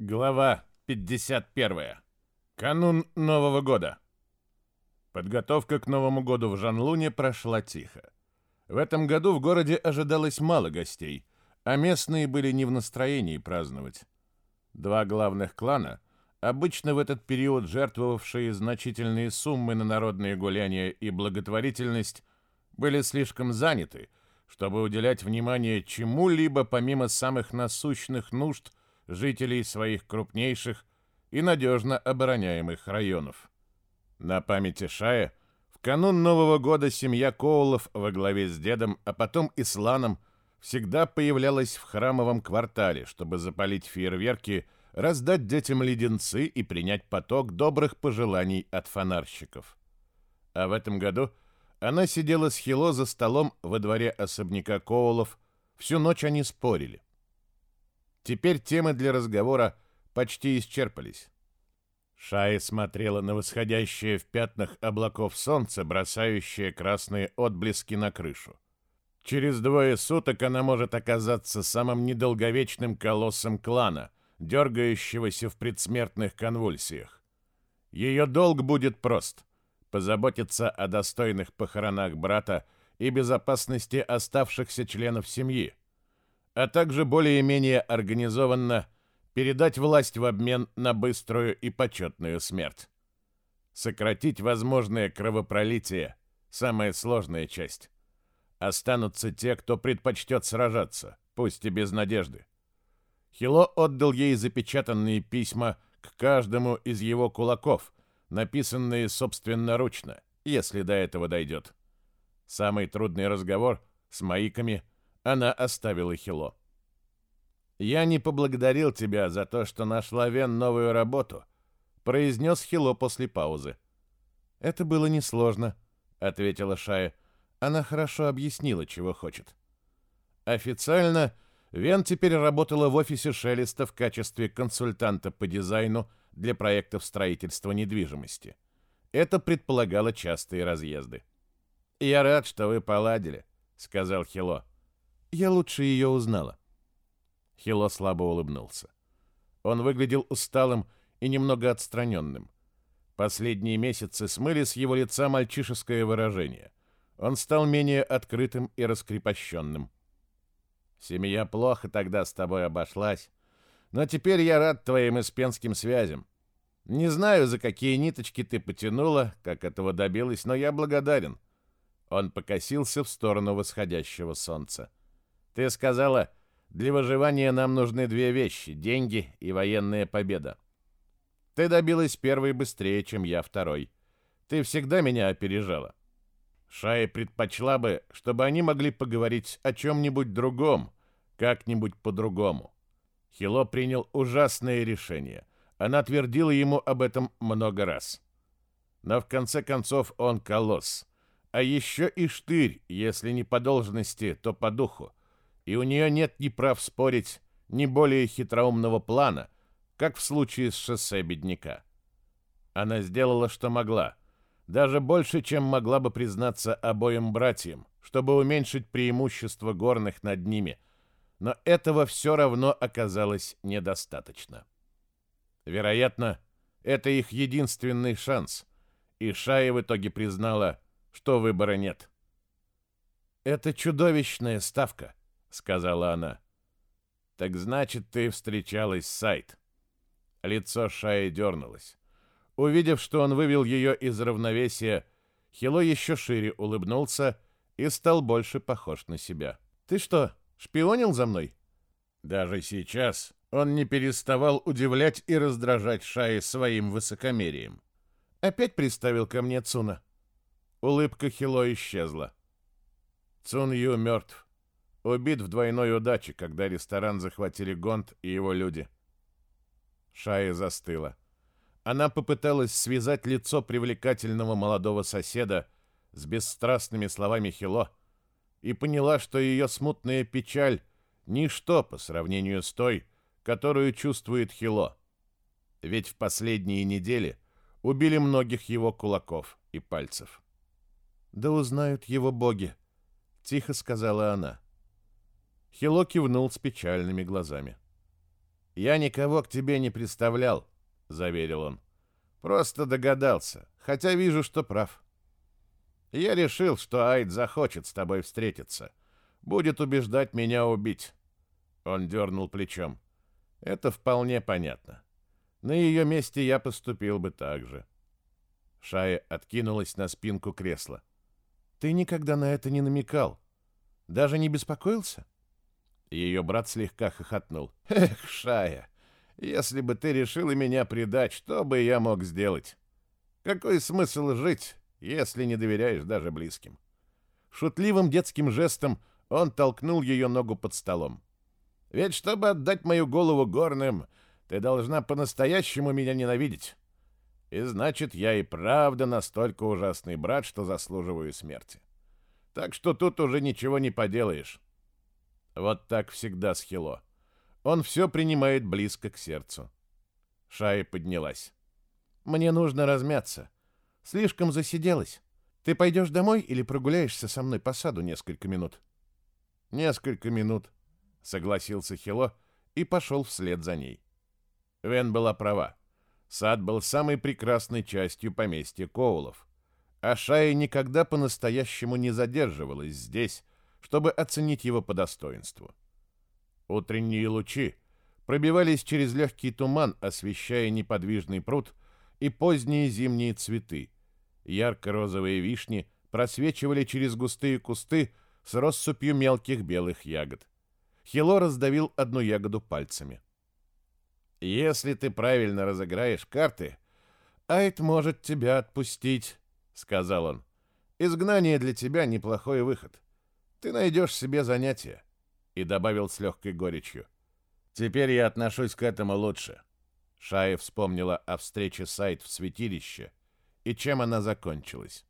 Глава 51. Канун Нового года. Подготовка к Новому году в Жанлуне прошла тихо. В этом году в городе ожидалось мало гостей, а местные были не в настроении праздновать. Два главных клана, обычно в этот период жертвовавшие значительные суммы на народные гуляния и благотворительность, были слишком заняты, чтобы уделять внимание чему-либо помимо самых насущных нужд – жителей своих крупнейших и надежно обороняемых районов. На памяти Шая в канун Нового года семья Коулов во главе с дедом, а потом и Сланом, всегда появлялась в храмовом квартале, чтобы запалить фейерверки, раздать детям леденцы и принять поток добрых пожеланий от фонарщиков. А в этом году она сидела с Хило за столом во дворе особняка Коулов, всю ночь они спорили. Теперь темы для разговора почти исчерпались. Шая смотрела на восходящее в пятнах облаков солнце, бросающее красные отблески на крышу. Через двое суток она может оказаться самым недолговечным колоссом клана, дергающегося в предсмертных конвульсиях. Ее долг будет прост — позаботиться о достойных похоронах брата и безопасности оставшихся членов семьи, а также более-менее организованно передать власть в обмен на быструю и почетную смерть. Сократить возможное кровопролитие – самая сложная часть. Останутся те, кто предпочтет сражаться, пусть и без надежды. Хило отдал ей запечатанные письма к каждому из его кулаков, написанные собственноручно, если до этого дойдет. Самый трудный разговор с маиками – она оставила Хило. «Я не поблагодарил тебя за то, что нашла Вен новую работу», — произнес Хило после паузы. «Это было несложно», — ответила Шая. Она хорошо объяснила, чего хочет. Официально Вен теперь работала в офисе Шелеста в качестве консультанта по дизайну для проектов строительства недвижимости. Это предполагало частые разъезды. «Я рад, что вы поладили», — сказал Хило. Я лучше ее узнала. Хило слабо улыбнулся. Он выглядел усталым и немного отстраненным. Последние месяцы смыли с его лица мальчишеское выражение. Он стал менее открытым и раскрепощенным. «Семья плохо тогда с тобой обошлась, но теперь я рад твоим испенским связям. Не знаю, за какие ниточки ты потянула, как этого добилась, но я благодарен». Он покосился в сторону восходящего солнца. Ты сказала, для выживания нам нужны две вещи — деньги и военная победа. Ты добилась первой быстрее, чем я второй. Ты всегда меня опережала. Шая предпочла бы, чтобы они могли поговорить о чем-нибудь другом, как-нибудь по-другому. Хило принял ужасное решение. Она твердила ему об этом много раз. Но в конце концов он колосс. А еще и штырь, если не по должности, то по духу и у нее нет ни прав спорить, ни более хитроумного плана, как в случае с шоссе бедняка. Она сделала, что могла, даже больше, чем могла бы признаться обоим братьям, чтобы уменьшить преимущество горных над ними, но этого все равно оказалось недостаточно. Вероятно, это их единственный шанс, и Шая в итоге признала, что выбора нет. Это чудовищная ставка, — сказала она. «Так значит, ты встречалась с Сайт». Лицо Шаи дернулось. Увидев, что он вывел ее из равновесия, Хило еще шире улыбнулся и стал больше похож на себя. «Ты что, шпионил за мной?» Даже сейчас он не переставал удивлять и раздражать Шаи своим высокомерием. Опять приставил ко мне Цуна. Улыбка Хило исчезла. Цун Ю мертв. Убит в двойной удаче, когда ресторан захватили Гонт и его люди. Шая застыла. Она попыталась связать лицо привлекательного молодого соседа с бесстрастными словами Хило и поняла, что ее смутная печаль — ничто по сравнению с той, которую чувствует Хило. Ведь в последние недели убили многих его кулаков и пальцев. «Да узнают его боги», — тихо сказала она. — Хило кивнул с печальными глазами. «Я никого к тебе не представлял», — заверил он. «Просто догадался, хотя вижу, что прав. Я решил, что Айд захочет с тобой встретиться. Будет убеждать меня убить». Он дернул плечом. «Это вполне понятно. На ее месте я поступил бы так же». Шая откинулась на спинку кресла. «Ты никогда на это не намекал. Даже не беспокоился?» Ее брат слегка хохотнул. «Эх, Шая, если бы ты решила меня предать, что бы я мог сделать? Какой смысл жить, если не доверяешь даже близким?» Шутливым детским жестом он толкнул ее ногу под столом. «Ведь чтобы отдать мою голову горным, ты должна по-настоящему меня ненавидеть. И значит, я и правда настолько ужасный брат, что заслуживаю смерти. Так что тут уже ничего не поделаешь. Вот так всегда с Хило. Он все принимает близко к сердцу. Шая поднялась. «Мне нужно размяться. Слишком засиделась. Ты пойдешь домой или прогуляешься со мной по саду несколько минут?» «Несколько минут», — согласился Хило и пошел вслед за ней. Вен была права. Сад был самой прекрасной частью поместья Коулов. А Шая никогда по-настоящему не задерживалась здесь, чтобы оценить его по достоинству. Утренние лучи пробивались через легкий туман, освещая неподвижный пруд и поздние зимние цветы. Ярко-розовые вишни просвечивали через густые кусты с россыпью мелких белых ягод. Хило раздавил одну ягоду пальцами. Если ты правильно разыграешь карты, Айт может тебя отпустить, сказал он. Изгнание для тебя неплохой выход. Ты найдешь себе занятие. И добавил с легкой горечью. Теперь я отношусь к этому лучше. Шая вспомнила о встрече с Айт в святилище и чем она закончилась.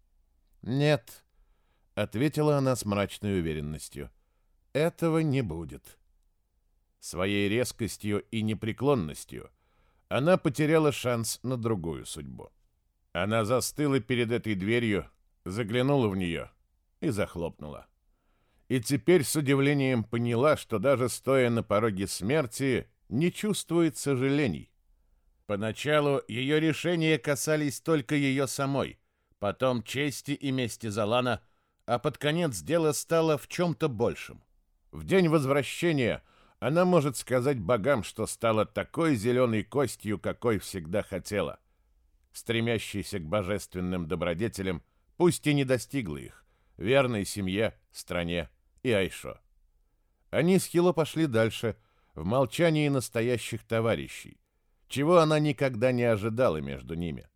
«Нет», — ответила она с мрачной уверенностью, — «этого не будет». Своей резкостью и непреклонностью она потеряла шанс на другую судьбу. Она застыла перед этой дверью, заглянула в нее и захлопнула. И теперь с удивлением поняла, что даже стоя на пороге смерти, не чувствует сожалений. Поначалу ее решения касались только ее самой, потом чести и мести Залана, а под конец дело стало в чем-то большем. В день возвращения – она может сказать богам, что стала такой зеленой костью, какой всегда хотела. Стремящейся к божественным добродетелям, пусть и не достигла их, верной семье, стране и Айшо. Они с Хило пошли дальше, в молчании настоящих товарищей, чего она никогда не ожидала между ними.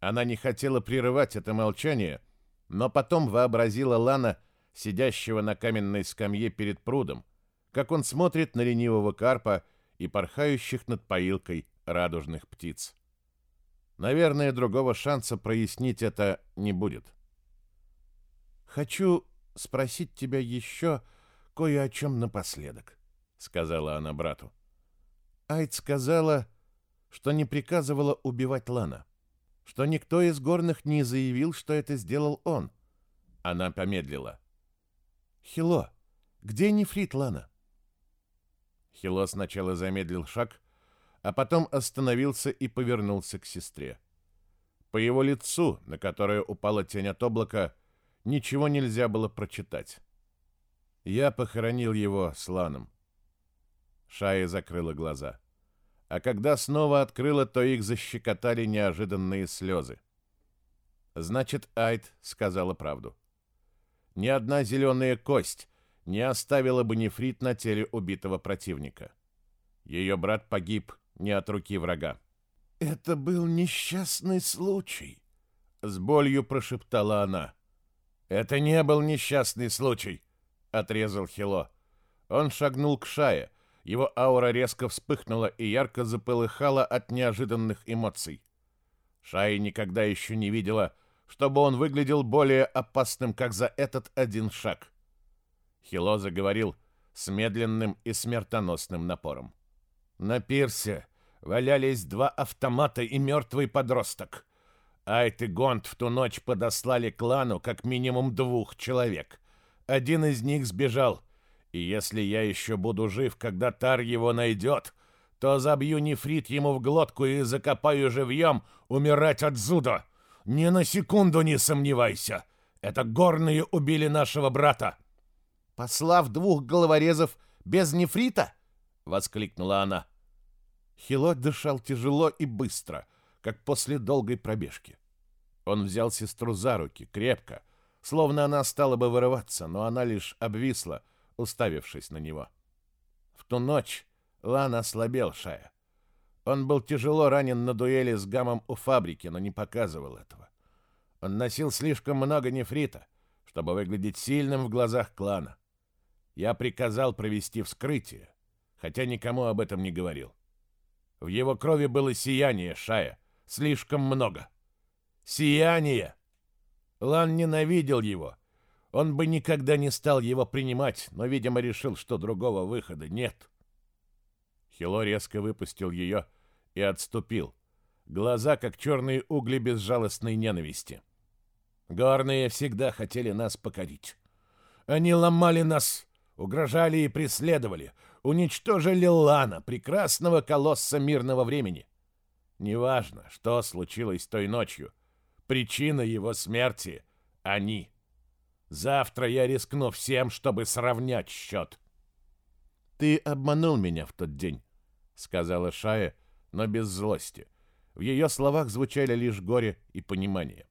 Она не хотела прерывать это молчание, но потом вообразила Лана, сидящего на каменной скамье перед прудом, как он смотрит на ленивого карпа и порхающих над поилкой радужных птиц. Наверное, другого шанса прояснить это не будет. «Хочу спросить тебя еще кое о чем напоследок», — сказала она брату. Айд сказала, что не приказывала убивать Лана, что никто из горных не заявил, что это сделал он. Она помедлила. «Хило, где нефрит Лана?» Хило сначала замедлил шаг, а потом остановился и повернулся к сестре. По его лицу, на которое упала тень от облака, ничего нельзя было прочитать. Я похоронил его с Ланом. Шая закрыла глаза. А когда снова открыла, то их защекотали неожиданные слезы. «Значит, Айд сказала правду. Ни одна зеленая кость не оставила бы нефрит на теле убитого противника. Ее брат погиб не от руки врага. «Это был несчастный случай», — с болью прошептала она. «Это не был несчастный случай», — отрезал Хило. Он шагнул к Шае. Его аура резко вспыхнула и ярко запылыхала от неожиданных эмоций. Шая никогда еще не видела, чтобы он выглядел более опасным, как за этот один шаг. Хило заговорил с медленным и смертоносным напором. На пирсе валялись два автомата и мертвый подросток. Айт и Гонт в ту ночь подослали клану как минимум двух человек. Один из них сбежал, и если я еще буду жив, когда Тар его найдет, то забью нефрит ему в глотку и закопаю живьем умирать от зуда. Ни на секунду не сомневайся. Это горные убили нашего брата. Послав двух головорезов без нефрита? Воскликнула она. Хило дышал тяжело и быстро, как после долгой пробежки. Он взял сестру за руки, крепко, словно она стала бы вырываться, но она лишь обвисла, уставившись на него. В ту ночь Лан ослабел Шая. Он был тяжело ранен на дуэли с Гамом у фабрики, но не показывал этого. Он носил слишком много нефрита, чтобы выглядеть сильным в глазах клана. Я приказал провести вскрытие, хотя никому об этом не говорил. В его крови было сияние Шая, слишком много. Сияние! Лан ненавидел его. Он бы никогда не стал его принимать, но, видимо, решил, что другого выхода нет. Хило резко выпустил ее и отступил. Глаза, как черные угли безжалостной ненависти. Горные всегда хотели нас покорить. Они ломали нас, угрожали и преследовали, уничтожили Лана, прекрасного колосса мирного времени. Неважно, что случилось той ночью, причина его смерти — они. Завтра я рискну всем, чтобы сравнять счет. «Ты обманул меня в тот день», — сказала Шая, но без злости. В ее словах звучали лишь горе и понимание.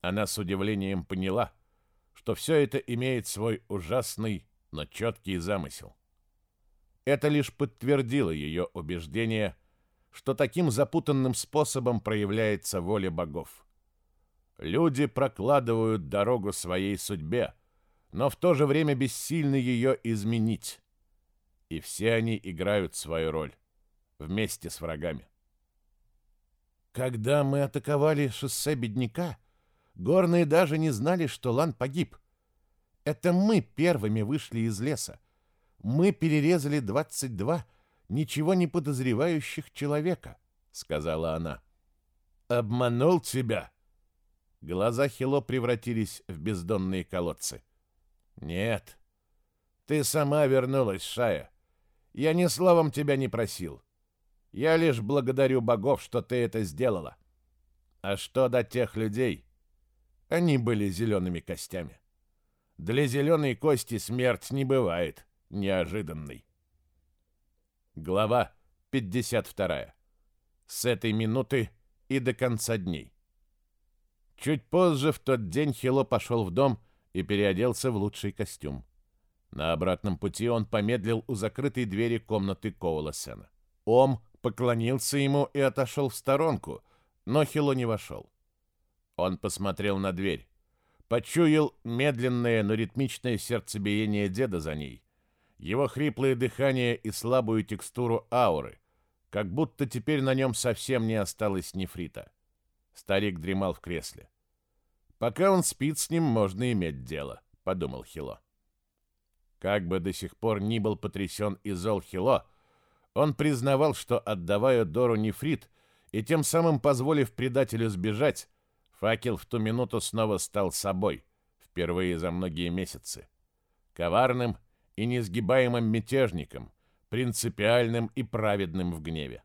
Она с удивлением поняла, что все это имеет свой ужасный, но четкий замысел. Это лишь подтвердило ее убеждение, что таким запутанным способом проявляется воля богов. Люди прокладывают дорогу своей судьбе, но в то же время бессильны ее изменить и все они играют свою роль вместе с врагами. Когда мы атаковали шоссе Бедняка, горные даже не знали, что Лан погиб. Это мы первыми вышли из леса. Мы перерезали 22 ничего не подозревающих человека, сказала она. Обманул тебя. Глаза Хило превратились в бездонные колодцы. Нет. Ты сама вернулась, Шая. Я ни словом тебя не просил. Я лишь благодарю богов, что ты это сделала. А что до тех людей? Они были зелеными костями. Для зеленой кости смерть не бывает неожиданной. Глава 52. С этой минуты и до конца дней. Чуть позже в тот день Хило пошел в дом и переоделся в лучший костюм. На обратном пути он помедлил у закрытой двери комнаты Коула-Сена. Ом поклонился ему и отошел в сторонку, но Хило не вошел. Он посмотрел на дверь. Почуял медленное, но ритмичное сердцебиение деда за ней. Его хриплое дыхание и слабую текстуру ауры, как будто теперь на нем совсем не осталось нефрита. Старик дремал в кресле. «Пока он спит, с ним можно иметь дело», — подумал Хило. Как бы до сих пор ни был потрясен и зол Хило, он признавал, что, отдавая Дору нефрит и тем самым позволив предателю сбежать, факел в ту минуту снова стал собой, впервые за многие месяцы. Коварным и несгибаемым мятежником, принципиальным и праведным в гневе.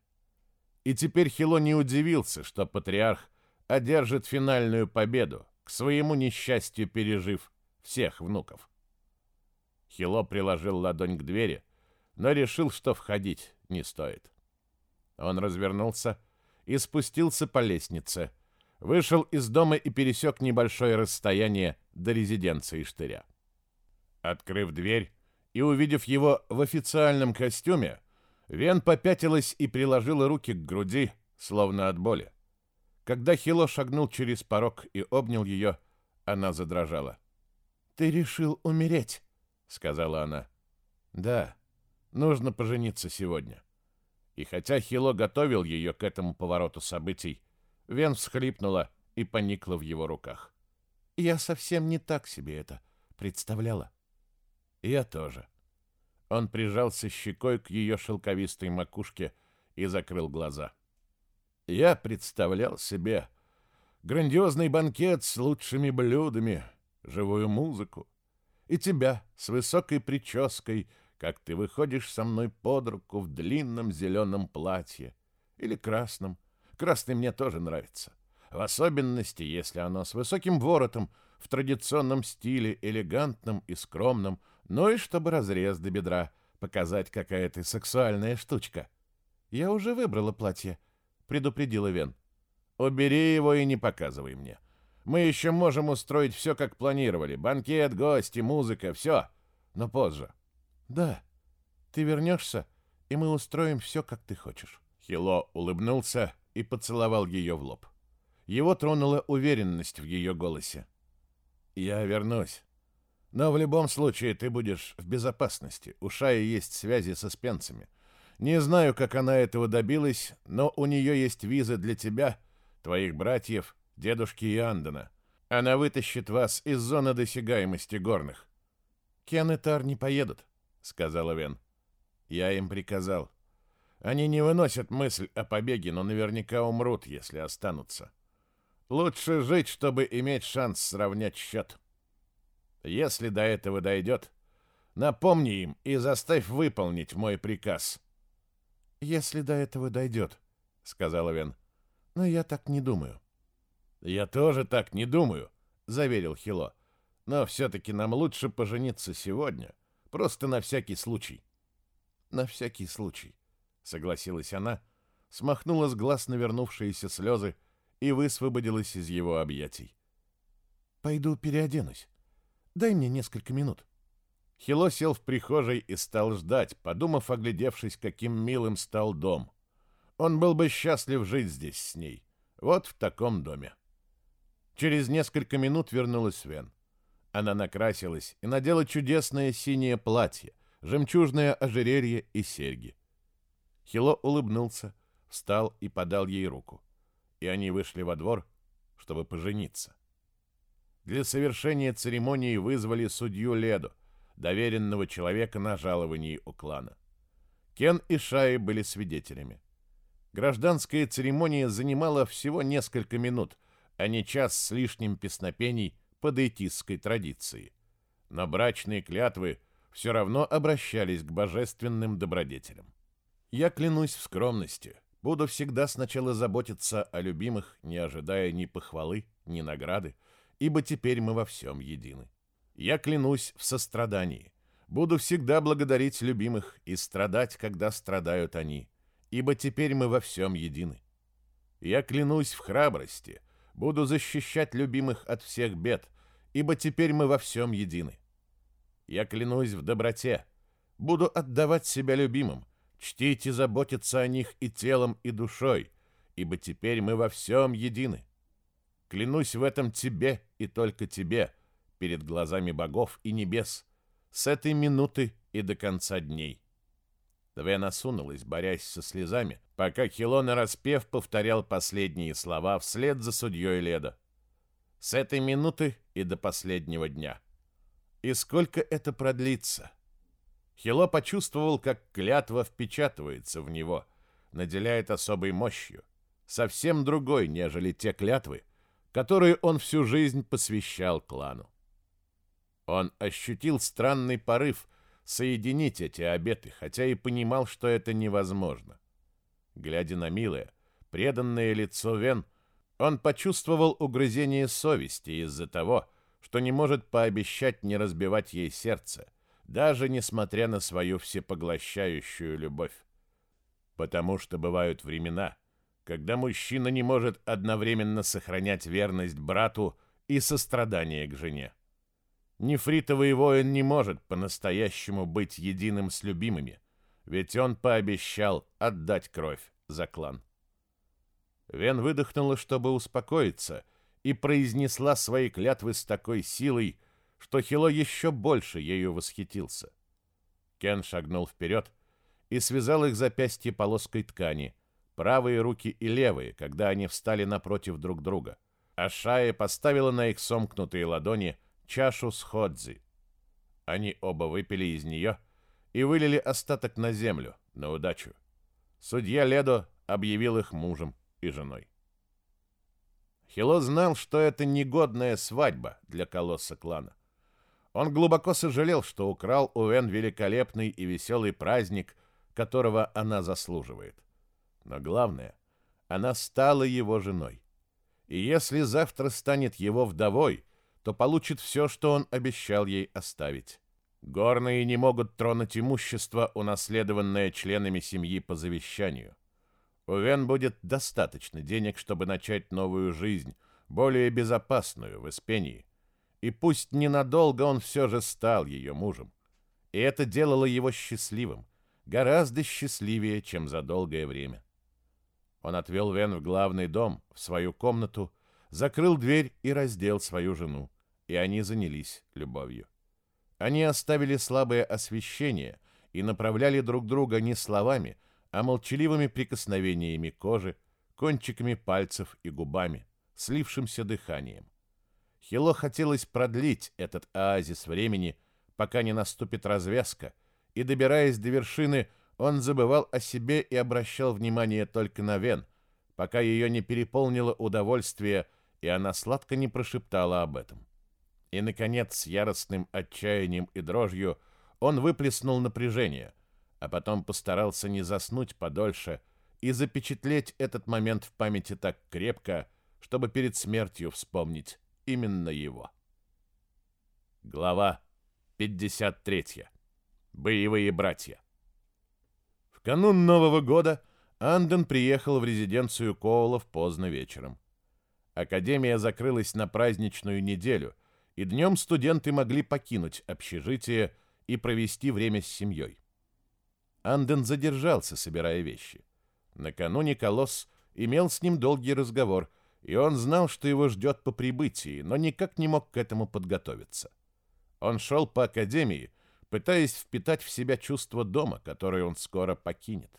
И теперь Хило не удивился, что патриарх одержит финальную победу, к своему несчастью пережив всех внуков. Хило приложил ладонь к двери, но решил, что входить не стоит. Он развернулся и спустился по лестнице, вышел из дома и пересек небольшое расстояние до резиденции Штыря. Открыв дверь и увидев его в официальном костюме, Вен попятилась и приложила руки к груди, словно от боли. Когда Хило шагнул через порог и обнял ее, она задрожала. «Ты решил умереть?» — сказала она. «Да, нужно пожениться сегодня». И хотя Хило готовил ее к этому повороту событий, Вен всхлипнула и поникла в его руках. «Я совсем не так себе это представляла». «Я тоже». Он прижался щекой к ее шелковистой макушке и закрыл глаза. «Я представлял себе грандиозный банкет с лучшими блюдами, живую музыку, и тебя с высокой прической, как ты выходишь со мной под руку в длинном зеленом платье или красном. Красный мне тоже нравится. В особенности, если оно с высоким воротом, в традиционном стиле, элегантном и скромном, ну и чтобы разрез до бедра, показать, какая ты сексуальная штучка. Я уже выбрала платье, предупредила Вен. Убери его и не показывай мне. Мы еще можем устроить все, как планировали. Банкет, гости, музыка, все. Но позже. Да, ты вернешься, и мы устроим все, как ты хочешь. Хило улыбнулся и поцеловал ее в лоб. Его тронула уверенность в ее голосе. «Я вернусь. Но в любом случае ты будешь в безопасности. У Шаи есть связи со спенцами. Не знаю, как она этого добилась, но у нее есть визы для тебя, твоих братьев, дедушки и Андена. Она вытащит вас из зоны досягаемости горных. Кен и Тар не поедут, сказала Вен. Я им приказал. Они не выносят мысль о побеге, но наверняка умрут, если останутся. Лучше жить, чтобы иметь шанс сравнять счет. Если до этого дойдет, напомни им и заставь выполнить мой приказ. Если до этого дойдет, сказала Вен. Но я так не думаю. Я тоже так не думаю, заверил Хило. Но все-таки нам лучше пожениться сегодня, просто на всякий случай. На всякий случай, согласилась она, смахнула с глаз навернувшиеся слезы и высвободилась из его объятий. Пойду переоденусь. Дай мне несколько минут. Хило сел в прихожей и стал ждать, подумав, оглядевшись, каким милым стал дом. Он был бы счастлив жить здесь с ней. Вот в таком доме. Через несколько минут вернулась Свен. Она накрасилась и надела чудесное синее платье, жемчужное ожерелье и серьги. Хило улыбнулся, встал и подал ей руку. И они вышли во двор, чтобы пожениться. Для совершения церемонии вызвали судью Леду, доверенного человека на жаловании у клана. Кен и Шаи были свидетелями. Гражданская церемония занимала всего несколько минут, а не час с лишним песнопений по дейтистской традиции. Но брачные клятвы все равно обращались к божественным добродетелям. Я клянусь в скромности, буду всегда сначала заботиться о любимых, не ожидая ни похвалы, ни награды, ибо теперь мы во всем едины. Я клянусь в сострадании, буду всегда благодарить любимых и страдать, когда страдают они, ибо теперь мы во всем едины. Я клянусь в храбрости, Буду защищать любимых от всех бед, ибо теперь мы во всем едины. Я клянусь в доброте. Буду отдавать себя любимым, чтить и заботиться о них и телом, и душой, ибо теперь мы во всем едины. Клянусь в этом тебе и только тебе, перед глазами богов и небес, с этой минуты и до конца дней. Твен осунулась, борясь со слезами, пока Хилона распев повторял последние слова вслед за судьей Леда. С этой минуты и до последнего дня. И сколько это продлится? Хило почувствовал, как клятва впечатывается в него, наделяет особой мощью, совсем другой, нежели те клятвы, которые он всю жизнь посвящал клану. Он ощутил странный порыв, соединить эти обеты, хотя и понимал, что это невозможно. Глядя на милое, преданное лицо Вен, он почувствовал угрызение совести из-за того, что не может пообещать не разбивать ей сердце, даже несмотря на свою всепоглощающую любовь. Потому что бывают времена, когда мужчина не может одновременно сохранять верность брату и сострадание к жене. Нефритовый воин не может по-настоящему быть единым с любимыми, ведь он пообещал отдать кровь за клан. Вен выдохнула, чтобы успокоиться, и произнесла свои клятвы с такой силой, что Хило еще больше ею восхитился. Кен шагнул вперед и связал их запястья полоской ткани, правые руки и левые, когда они встали напротив друг друга, а Шая поставила на их сомкнутые ладони – чашу с ходзи. Они оба выпили из нее и вылили остаток на землю, на удачу. Судья Ледо объявил их мужем и женой. Хило знал, что это негодная свадьба для колосса клана. Он глубоко сожалел, что украл у Энн великолепный и веселый праздник, которого она заслуживает. Но главное, она стала его женой. И если завтра станет его вдовой, то получит все, что он обещал ей оставить. Горные не могут тронуть имущество, унаследованное членами семьи по завещанию. У Вен будет достаточно денег, чтобы начать новую жизнь, более безопасную в Испении. И пусть ненадолго он все же стал ее мужем. И это делало его счастливым, гораздо счастливее, чем за долгое время. Он отвел Вен в главный дом, в свою комнату, закрыл дверь и раздел свою жену, и они занялись любовью. Они оставили слабое освещение и направляли друг друга не словами, а молчаливыми прикосновениями кожи, кончиками пальцев и губами, слившимся дыханием. Хило хотелось продлить этот оазис времени, пока не наступит развязка, и, добираясь до вершины, он забывал о себе и обращал внимание только на Вен, пока ее не переполнило удовольствие, и она сладко не прошептала об этом. И, наконец, с яростным отчаянием и дрожью он выплеснул напряжение, а потом постарался не заснуть подольше и запечатлеть этот момент в памяти так крепко, чтобы перед смертью вспомнить именно его. Глава 53. Боевые братья. Канун Нового года Анден приехал в резиденцию Коулов поздно вечером. Академия закрылась на праздничную неделю – и днем студенты могли покинуть общежитие и провести время с семьей. Анден задержался, собирая вещи. Накануне Колосс имел с ним долгий разговор, и он знал, что его ждет по прибытии, но никак не мог к этому подготовиться. Он шел по академии, пытаясь впитать в себя чувство дома, которое он скоро покинет.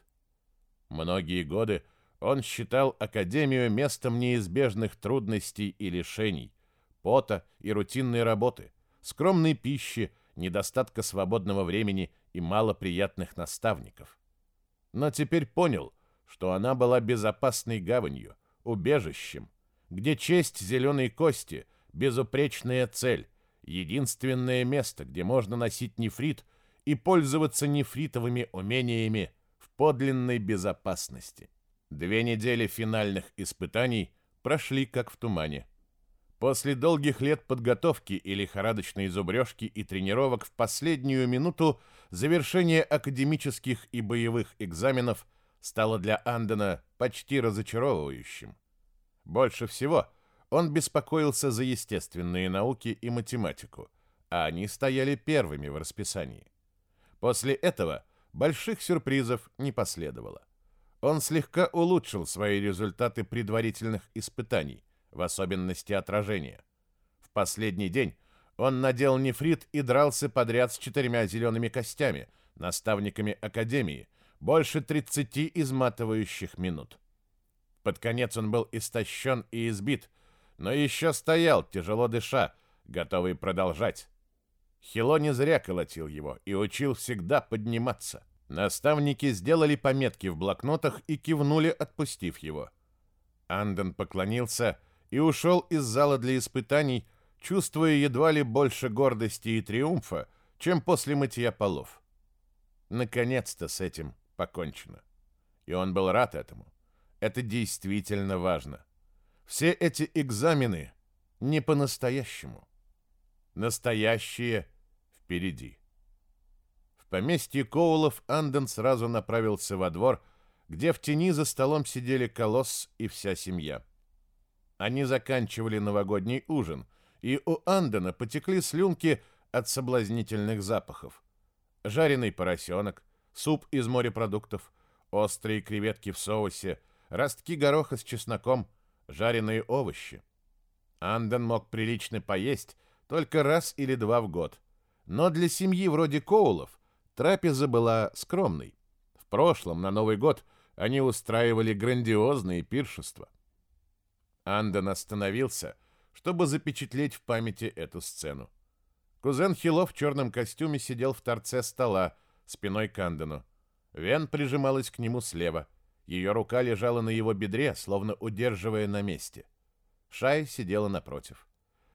Многие годы он считал академию местом неизбежных трудностей и лишений, пота и рутинной работы, скромной пищи, недостатка свободного времени и мало приятных наставников. Но теперь понял, что она была безопасной гаванью, убежищем, где честь зеленой кости, безупречная цель, единственное место, где можно носить нефрит и пользоваться нефритовыми умениями в подлинной безопасности. Две недели финальных испытаний прошли как в тумане. После долгих лет подготовки и лихорадочной зубрежки и тренировок в последнюю минуту завершение академических и боевых экзаменов стало для Андена почти разочаровывающим. Больше всего он беспокоился за естественные науки и математику, а они стояли первыми в расписании. После этого больших сюрпризов не последовало. Он слегка улучшил свои результаты предварительных испытаний, в особенности отражения. В последний день он надел нефрит и дрался подряд с четырьмя зелеными костями, наставниками Академии, больше 30 изматывающих минут. Под конец он был истощен и избит, но еще стоял, тяжело дыша, готовый продолжать. Хило не зря колотил его и учил всегда подниматься. Наставники сделали пометки в блокнотах и кивнули, отпустив его. Анден поклонился и ушел из зала для испытаний, чувствуя едва ли больше гордости и триумфа, чем после мытья полов. Наконец-то с этим покончено. И он был рад этому. Это действительно важно. Все эти экзамены не по-настоящему. Настоящие впереди. В поместье Коулов Анден сразу направился во двор, где в тени за столом сидели Колосс и вся семья. Они заканчивали новогодний ужин, и у Андена потекли слюнки от соблазнительных запахов. Жареный поросенок, суп из морепродуктов, острые креветки в соусе, ростки гороха с чесноком, жареные овощи. Анден мог прилично поесть только раз или два в год. Но для семьи вроде Коулов трапеза была скромной. В прошлом, на Новый год, они устраивали грандиозные пиршества. Анден остановился, чтобы запечатлеть в памяти эту сцену. Кузен Хило в черном костюме сидел в торце стола, спиной к Андену. Вен прижималась к нему слева. Ее рука лежала на его бедре, словно удерживая на месте. Шай сидела напротив.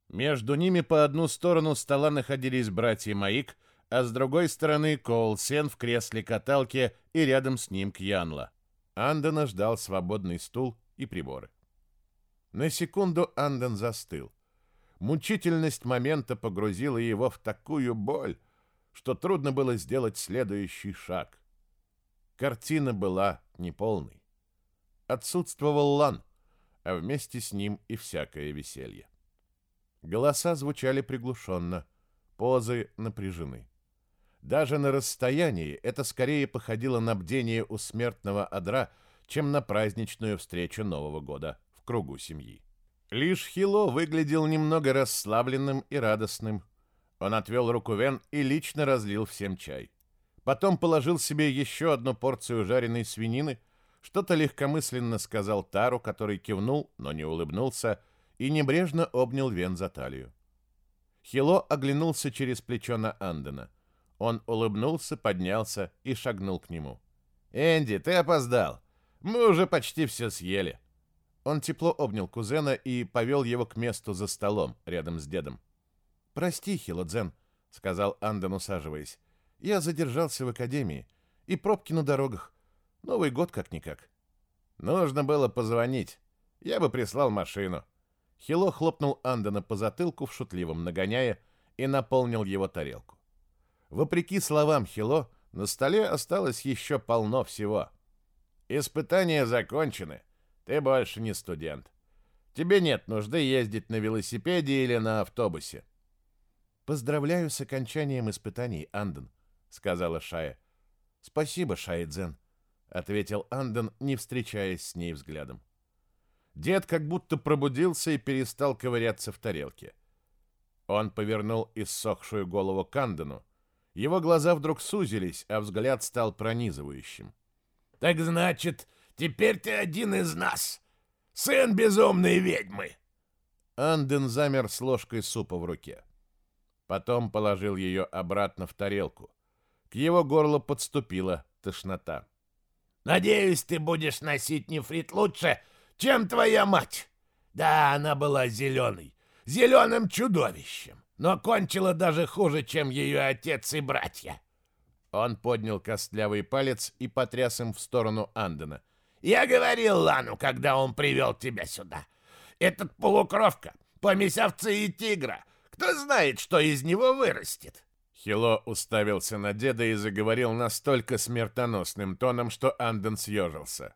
Между ними по одну сторону стола находились братья Маик, а с другой стороны Коул Сен в кресле каталки и рядом с ним Кьянла. Андена ждал свободный стул и приборы. На секунду Анден застыл. Мучительность момента погрузила его в такую боль, что трудно было сделать следующий шаг. Картина была неполной. Отсутствовал Лан, а вместе с ним и всякое веселье. Голоса звучали приглушенно, позы напряжены. Даже на расстоянии это скорее походило на бдение у смертного одра, чем на праздничную встречу Нового года в кругу семьи. Лишь Хило выглядел немного расслабленным и радостным. Он отвел руку Вен и лично разлил всем чай. Потом положил себе еще одну порцию жареной свинины, что-то легкомысленно сказал Тару, который кивнул, но не улыбнулся, и небрежно обнял Вен за талию. Хило оглянулся через плечо на Андена. Он улыбнулся, поднялся и шагнул к нему. «Энди, ты опоздал. Мы уже почти все съели». Он тепло обнял кузена и повел его к месту за столом, рядом с дедом. «Прости, Хилодзен», — сказал Анден, усаживаясь. «Я задержался в академии. И пробки на дорогах. Новый год как-никак». «Нужно было позвонить. Я бы прислал машину». Хило хлопнул Андена по затылку в шутливом нагоняя и наполнил его тарелку. Вопреки словам Хило, на столе осталось еще полно всего. «Испытания закончены. Ты больше не студент. Тебе нет нужды ездить на велосипеде или на автобусе. «Поздравляю с окончанием испытаний, Анден», — сказала Шая. «Спасибо, Шая-дзен», — ответил Анден, не встречаясь с ней взглядом. Дед как будто пробудился и перестал ковыряться в тарелке. Он повернул иссохшую голову к Андену. Его глаза вдруг сузились, а взгляд стал пронизывающим. «Так значит, теперь ты один из нас, сын безумной ведьмы!» Анден замер с ложкой супа в руке. Потом положил ее обратно в тарелку. К его горлу подступила тошнота. «Надеюсь, ты будешь носить нефрит лучше, чем твоя мать. Да, она была зеленой, зеленым чудовищем, но кончила даже хуже, чем ее отец и братья». Он поднял костлявый палец и потряс им в сторону Андена. «Я говорил Лану, когда он привел тебя сюда. Этот полукровка, помесь овцы и тигра, кто знает, что из него вырастет?» Хило уставился на деда и заговорил настолько смертоносным тоном, что Анден съежился.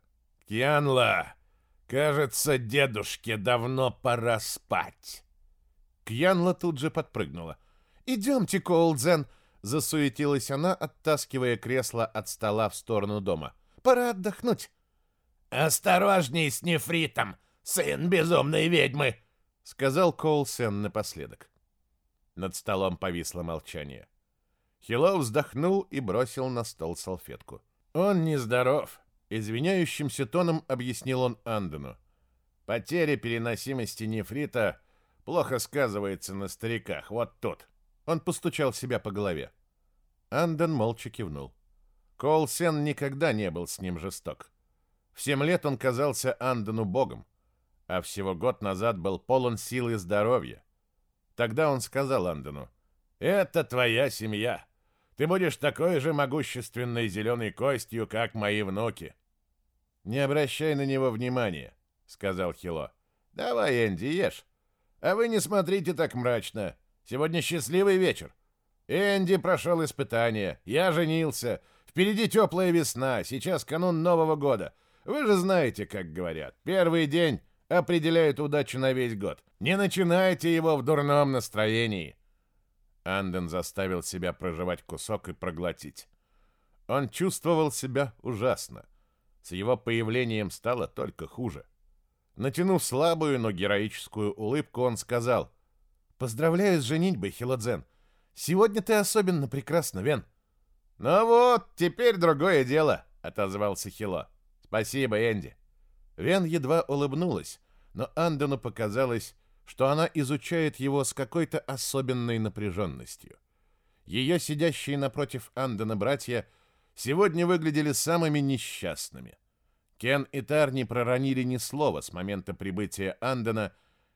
«Кьянла, кажется, дедушке давно пора спать». Кьянла тут же подпрыгнула. «Идемте, Коулдзен!» — засуетилась она, оттаскивая кресло от стола в сторону дома. «Пора отдохнуть». «Осторожней с нефритом, сын безумной ведьмы!» — сказал Коулсен напоследок. Над столом повисло молчание. Хило вздохнул и бросил на стол салфетку. «Он нездоров», — извиняющимся тоном объяснил он Андену. «Потеря переносимости нефрита плохо сказывается на стариках. Вот тут». Он постучал себя по голове. Анден молча кивнул. Колсен никогда не был с ним жесток. В семь лет он казался Андену богом, а всего год назад был полон сил и здоровья. Тогда он сказал Андену, «Это твоя семья. Ты будешь такой же могущественной зеленой костью, как мои внуки». «Не обращай на него внимания», — сказал Хило. «Давай, Энди, ешь. А вы не смотрите так мрачно. Сегодня счастливый вечер. Энди прошел испытание, я женился. Впереди теплая весна, сейчас канун Нового года. Вы же знаете, как говорят, первый день определяет удачу на весь год. Не начинайте его в дурном настроении. Анден заставил себя проживать кусок и проглотить. Он чувствовал себя ужасно. С его появлением стало только хуже. Натянув слабую, но героическую улыбку, он сказал, «Поздравляю с женитьбой, Хилодзен. Сегодня ты особенно прекрасна, Вен». «Ну вот, теперь другое дело», — отозвался Хило. «Спасибо, Энди». Вен едва улыбнулась, но Андену показалось, что она изучает его с какой-то особенной напряженностью. Ее сидящие напротив Андена братья сегодня выглядели самыми несчастными. Кен и Тар не проронили ни слова с момента прибытия Андена,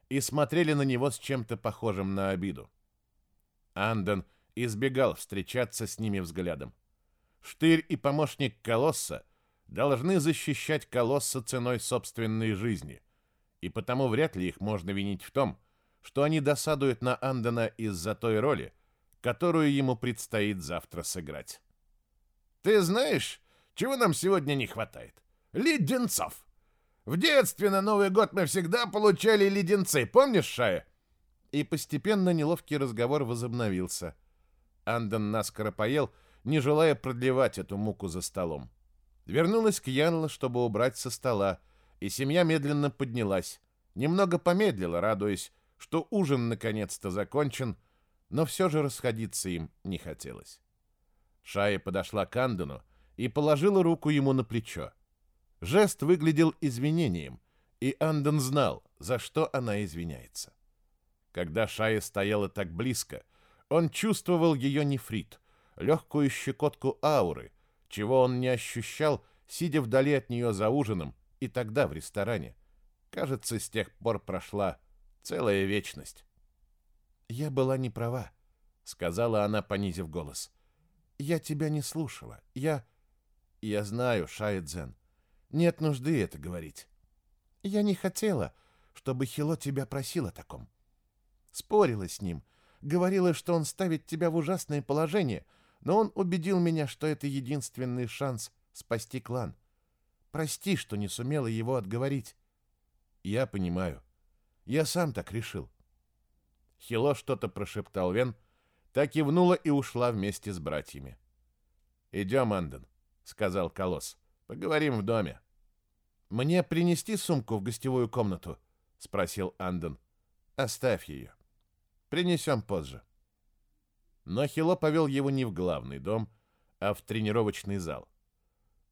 и смотрели на него с чем-то похожим на обиду. Анден избегал встречаться с ними взглядом. Штырь и помощник Колосса должны защищать Колосса ценой собственной жизни, и потому вряд ли их можно винить в том, что они досадуют на Андена из-за той роли, которую ему предстоит завтра сыграть. «Ты знаешь, чего нам сегодня не хватает? Леденцов! В детстве на Новый год мы всегда получали леденцы, помнишь, Шая?» И постепенно неловкий разговор возобновился. Анден наскоро поел, не желая продлевать эту муку за столом. Вернулась к Янла, чтобы убрать со стола, и семья медленно поднялась. Немного помедлила, радуясь, что ужин наконец-то закончен, но все же расходиться им не хотелось. Шая подошла к Андену и положила руку ему на плечо. Жест выглядел извинением, и Анден знал, за что она извиняется. Когда Шая стояла так близко, он чувствовал ее нефрит, легкую щекотку ауры, чего он не ощущал, сидя вдали от нее за ужином и тогда в ресторане. Кажется, с тех пор прошла целая вечность. «Я была не права», — сказала она, понизив голос. «Я тебя не слушала. Я...» «Я знаю, Шайдзен. Нет нужды это говорить. Я не хотела, чтобы Хило тебя просил о таком. Спорила с ним, говорила, что он ставит тебя в ужасное положение, но он убедил меня, что это единственный шанс спасти клан. Прости, что не сумела его отговорить. Я понимаю. Я сам так решил. Хило что-то прошептал Вен, так кивнула и ушла вместе с братьями. «Идем, Анден», — сказал Колосс. «Поговорим в доме». «Мне принести сумку в гостевую комнату?» — спросил Анден. «Оставь ее. Принесем позже». Но Хило повел его не в главный дом, а в тренировочный зал.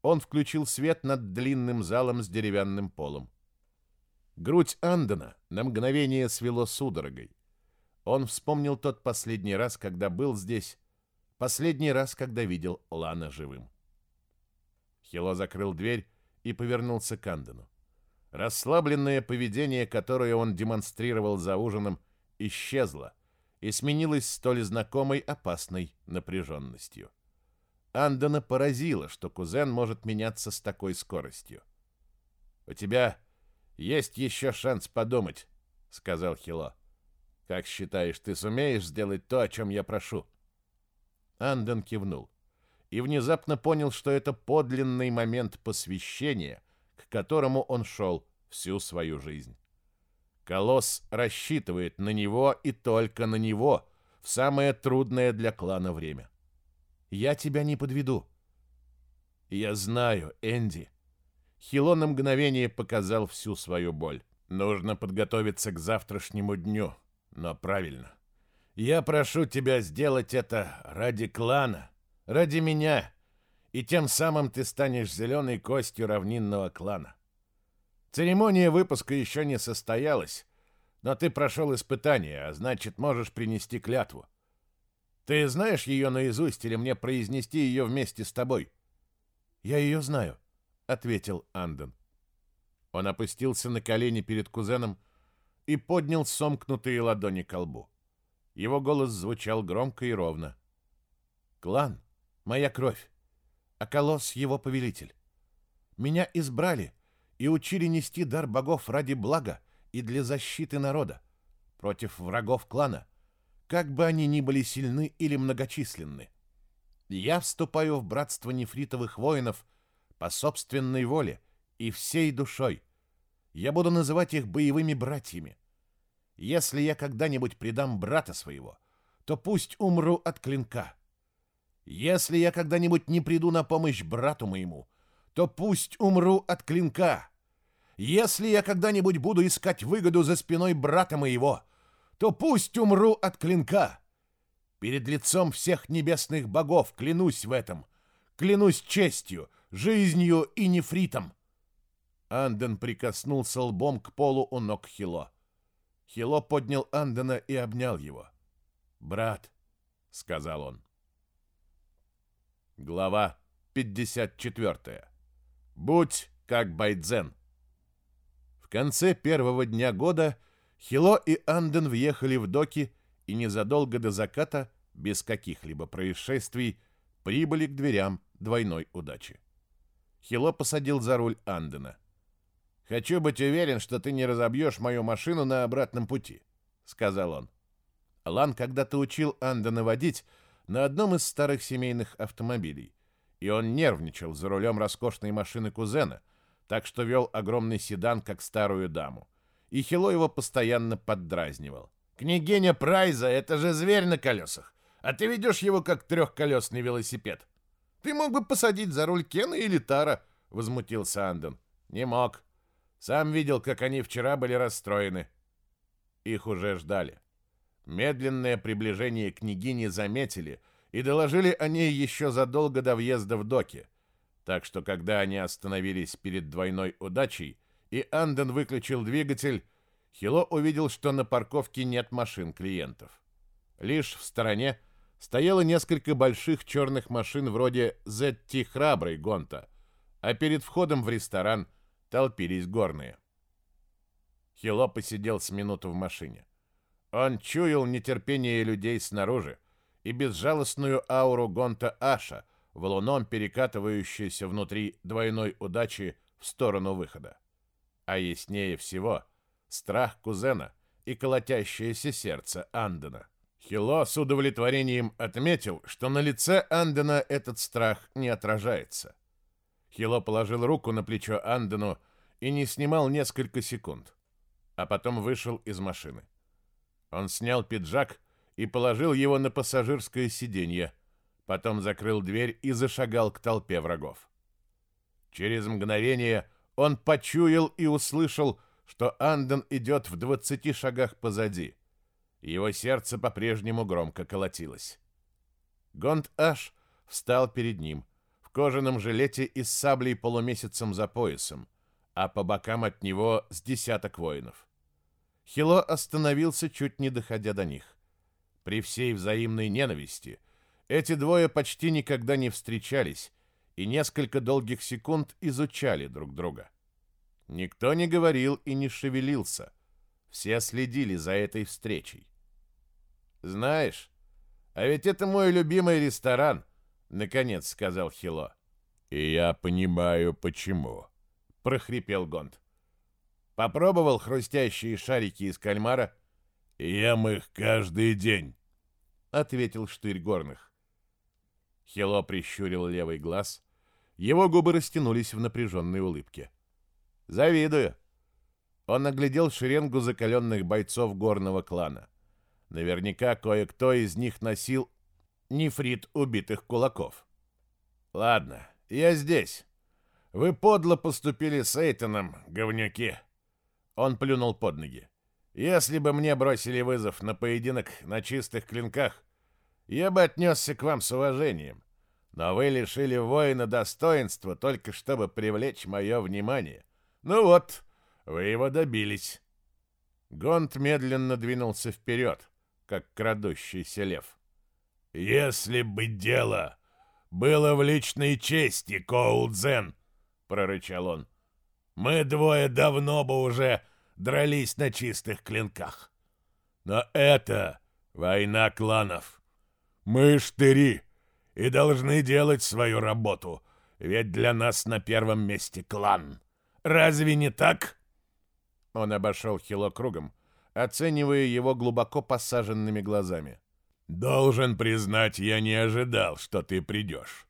Он включил свет над длинным залом с деревянным полом. Грудь Андена на мгновение свело судорогой. Он вспомнил тот последний раз, когда был здесь, последний раз, когда видел Лана живым. Хило закрыл дверь и повернулся к Андену. Расслабленное поведение, которое он демонстрировал за ужином, исчезло и сменилось столь знакомой опасной напряженностью. Андена поразило, что кузен может меняться с такой скоростью. «У тебя есть еще шанс подумать», — сказал Хило. «Как считаешь, ты сумеешь сделать то, о чем я прошу?» Анден кивнул и внезапно понял, что это подлинный момент посвящения, к которому он шел всю свою жизнь. Колосс рассчитывает на него и только на него в самое трудное для клана время. Я тебя не подведу. Я знаю, Энди. Хило на мгновение показал всю свою боль. Нужно подготовиться к завтрашнему дню, но правильно. Я прошу тебя сделать это ради клана, ради меня, и тем самым ты станешь зеленой костью равнинного клана. Церемония выпуска еще не состоялась, но ты прошел испытание, а значит, можешь принести клятву. Ты знаешь ее наизусть или мне произнести ее вместе с тобой? Я ее знаю, ответил Анден. Он опустился на колени перед кузеном и поднял сомкнутые ладони к лбу. Его голос звучал громко и ровно. Клан — моя кровь, а колосс — его повелитель. Меня избрали и учили нести дар богов ради блага и для защиты народа против врагов клана — как бы они ни были сильны или многочисленны. Я вступаю в братство нефритовых воинов по собственной воле и всей душой. Я буду называть их боевыми братьями. Если я когда-нибудь предам брата своего, то пусть умру от клинка. Если я когда-нибудь не приду на помощь брату моему, то пусть умру от клинка. Если я когда-нибудь буду искать выгоду за спиной брата моего, то пусть умру от клинка. Перед лицом всех небесных богов клянусь в этом. Клянусь честью, жизнью и нефритом. Анден прикоснулся лбом к полу у ног Хило. Хило поднял Андена и обнял его. «Брат», — сказал он. Глава 54. Будь как Байдзен. В конце первого дня года Хило и Анден въехали в доки и незадолго до заката, без каких-либо происшествий, прибыли к дверям двойной удачи. Хило посадил за руль Андена. «Хочу быть уверен, что ты не разобьешь мою машину на обратном пути», — сказал он. Лан когда-то учил Андена водить на одном из старых семейных автомобилей, и он нервничал за рулем роскошной машины кузена, так что вел огромный седан, как старую даму. И Хило его постоянно поддразнивал. «Княгиня Прайза — это же зверь на колесах, а ты ведешь его как трехколесный велосипед. Ты мог бы посадить за руль Кена или Тара», — возмутился Анден. «Не мог. Сам видел, как они вчера были расстроены». Их уже ждали. Медленное приближение княгини заметили и доложили о ней еще задолго до въезда в доки. Так что, когда они остановились перед двойной удачей, и Анден выключил двигатель, Хило увидел, что на парковке нет машин клиентов. Лишь в стороне стояло несколько больших черных машин вроде ZT Храбрый Гонта, а перед входом в ресторан толпились горные. Хило посидел с минуту в машине. Он чуял нетерпение людей снаружи и безжалостную ауру Гонта Аша, валуном перекатывающуюся внутри двойной удачи в сторону выхода. А яснее всего страх кузена и колотящееся сердце Андена. Хило с удовлетворением отметил, что на лице Андена этот страх не отражается. Хило положил руку на плечо Андену и не снимал несколько секунд, а потом вышел из машины. Он снял пиджак и положил его на пассажирское сиденье, потом закрыл дверь и зашагал к толпе врагов. Через мгновение он почуял и услышал, что Анден идет в двадцати шагах позади. Его сердце по-прежнему громко колотилось. Гонд Аш встал перед ним, в кожаном жилете и с саблей полумесяцем за поясом, а по бокам от него с десяток воинов. Хило остановился, чуть не доходя до них. При всей взаимной ненависти эти двое почти никогда не встречались и несколько долгих секунд изучали друг друга. Никто не говорил и не шевелился. Все следили за этой встречей. «Знаешь, а ведь это мой любимый ресторан», — наконец сказал Хило. «И я понимаю, почему», — прохрипел Гонд. Попробовал хрустящие шарики из кальмара? Ем их каждый день, ответил штырь горных. Хело прищурил левый глаз. Его губы растянулись в напряженной улыбке. Завидую. Он оглядел шеренгу закаленных бойцов горного клана. Наверняка кое-кто из них носил нефрит убитых кулаков. Ладно, я здесь. Вы подло поступили с Эйтоном, говнюки. Он плюнул под ноги. «Если бы мне бросили вызов на поединок на чистых клинках, я бы отнесся к вам с уважением. Но вы лишили воина достоинства только чтобы привлечь мое внимание. Ну вот, вы его добились». Гонт медленно двинулся вперед, как крадущийся лев. «Если бы дело было в личной чести, Коулдзен!» — прорычал он. «Мы двое давно бы уже дрались на чистых клинках. Но это война кланов. Мы штыри и должны делать свою работу, ведь для нас на первом месте клан. Разве не так? Он обошел Хило кругом, оценивая его глубоко посаженными глазами. «Должен признать, я не ожидал, что ты придешь.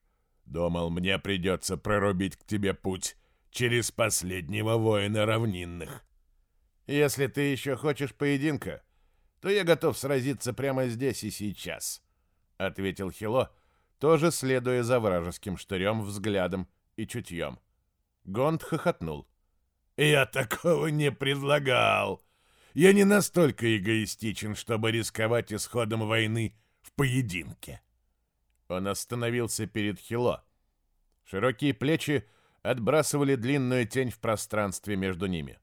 Думал, мне придется прорубить к тебе путь через последнего воина равнинных. Если ты еще хочешь поединка, то я готов сразиться прямо здесь и сейчас», — ответил Хило, тоже следуя за вражеским штырем взглядом и чутьем. Гонд хохотнул. «Я такого не предлагал. Я не настолько эгоистичен, чтобы рисковать исходом войны в поединке». Он остановился перед Хило. Широкие плечи отбрасывали длинную тень в пространстве между ними.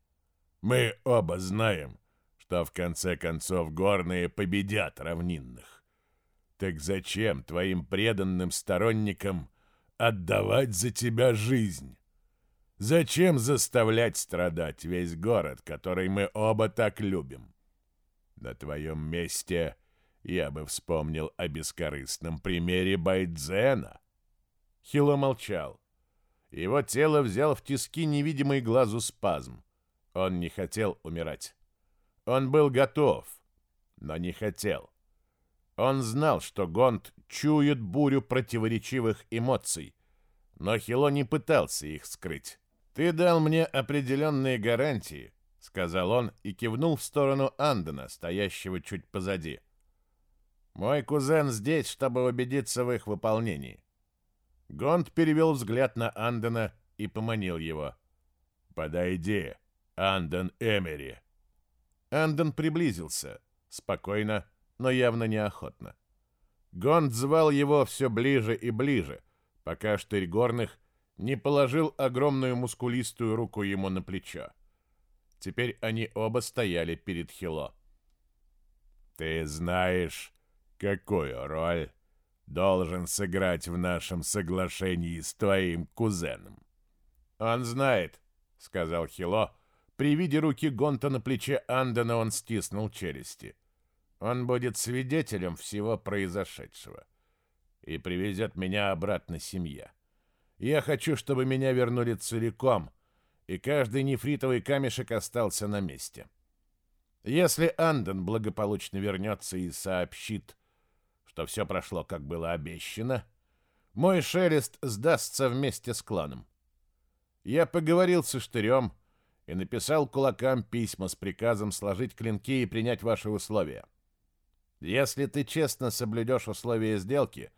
Мы оба знаем, что в конце концов горные победят равнинных. Так зачем твоим преданным сторонникам отдавать за тебя жизнь? Зачем заставлять страдать весь город, который мы оба так любим? На твоем месте я бы вспомнил о бескорыстном примере Байдзена. Хило молчал. Его тело взял в тиски невидимый глазу спазм. Он не хотел умирать. Он был готов, но не хотел. Он знал, что Гонт чует бурю противоречивых эмоций, но Хило не пытался их скрыть. «Ты дал мне определенные гарантии», — сказал он и кивнул в сторону Андена, стоящего чуть позади. «Мой кузен здесь, чтобы убедиться в их выполнении». Гонт перевел взгляд на Андена и поманил его. «Подойди, Анден Эмери». Анден приблизился, спокойно, но явно неохотно. Гонт звал его все ближе и ближе, пока штырь горных не положил огромную мускулистую руку ему на плечо. Теперь они оба стояли перед Хило. «Ты знаешь, какую роль должен сыграть в нашем соглашении с твоим кузеном?» «Он знает», — сказал Хило. При виде руки Гонта на плече Андена он стиснул челюсти. Он будет свидетелем всего произошедшего и привезет меня обратно семья. Я хочу, чтобы меня вернули целиком, и каждый нефритовый камешек остался на месте. Если Анден благополучно вернется и сообщит, что все прошло, как было обещано, мой шелест сдастся вместе с кланом. Я поговорил со Штырем и написал кулакам письма с приказом сложить клинки и принять ваши условия. Если ты честно соблюдешь условия сделки,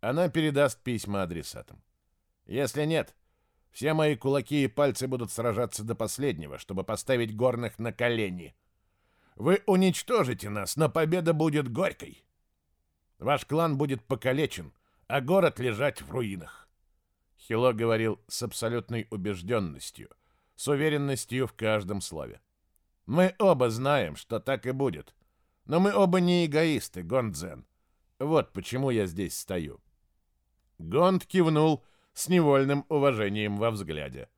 она передаст письма адресатам. Если нет, все мои кулаки и пальцы будут сражаться до последнего, чтобы поставить горных на колени. Вы уничтожите нас, но победа будет горькой. Ваш клан будет покалечен, а город лежать в руинах. Хило говорил с абсолютной убежденностью, с уверенностью в каждом слове. Мы оба знаем, что так и будет. Но мы оба не эгоисты, Гондзен. Вот почему я здесь стою. Гонд кивнул с невольным уважением во взгляде.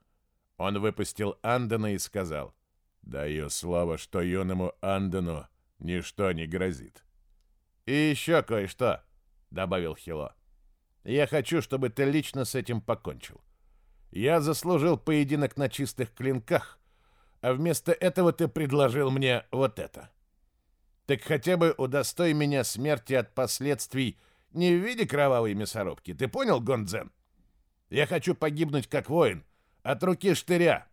Он выпустил Андена и сказал, «Даю слово, что юному Андену ничто не грозит». «И еще кое-что», — добавил Хило. «Я хочу, чтобы ты лично с этим покончил. Я заслужил поединок на чистых клинках, а вместо этого ты предложил мне вот это». Так хотя бы удостой меня смерти от последствий не в виде кровавой мясорубки. Ты понял, Гонзен? Я хочу погибнуть как воин от руки штыря.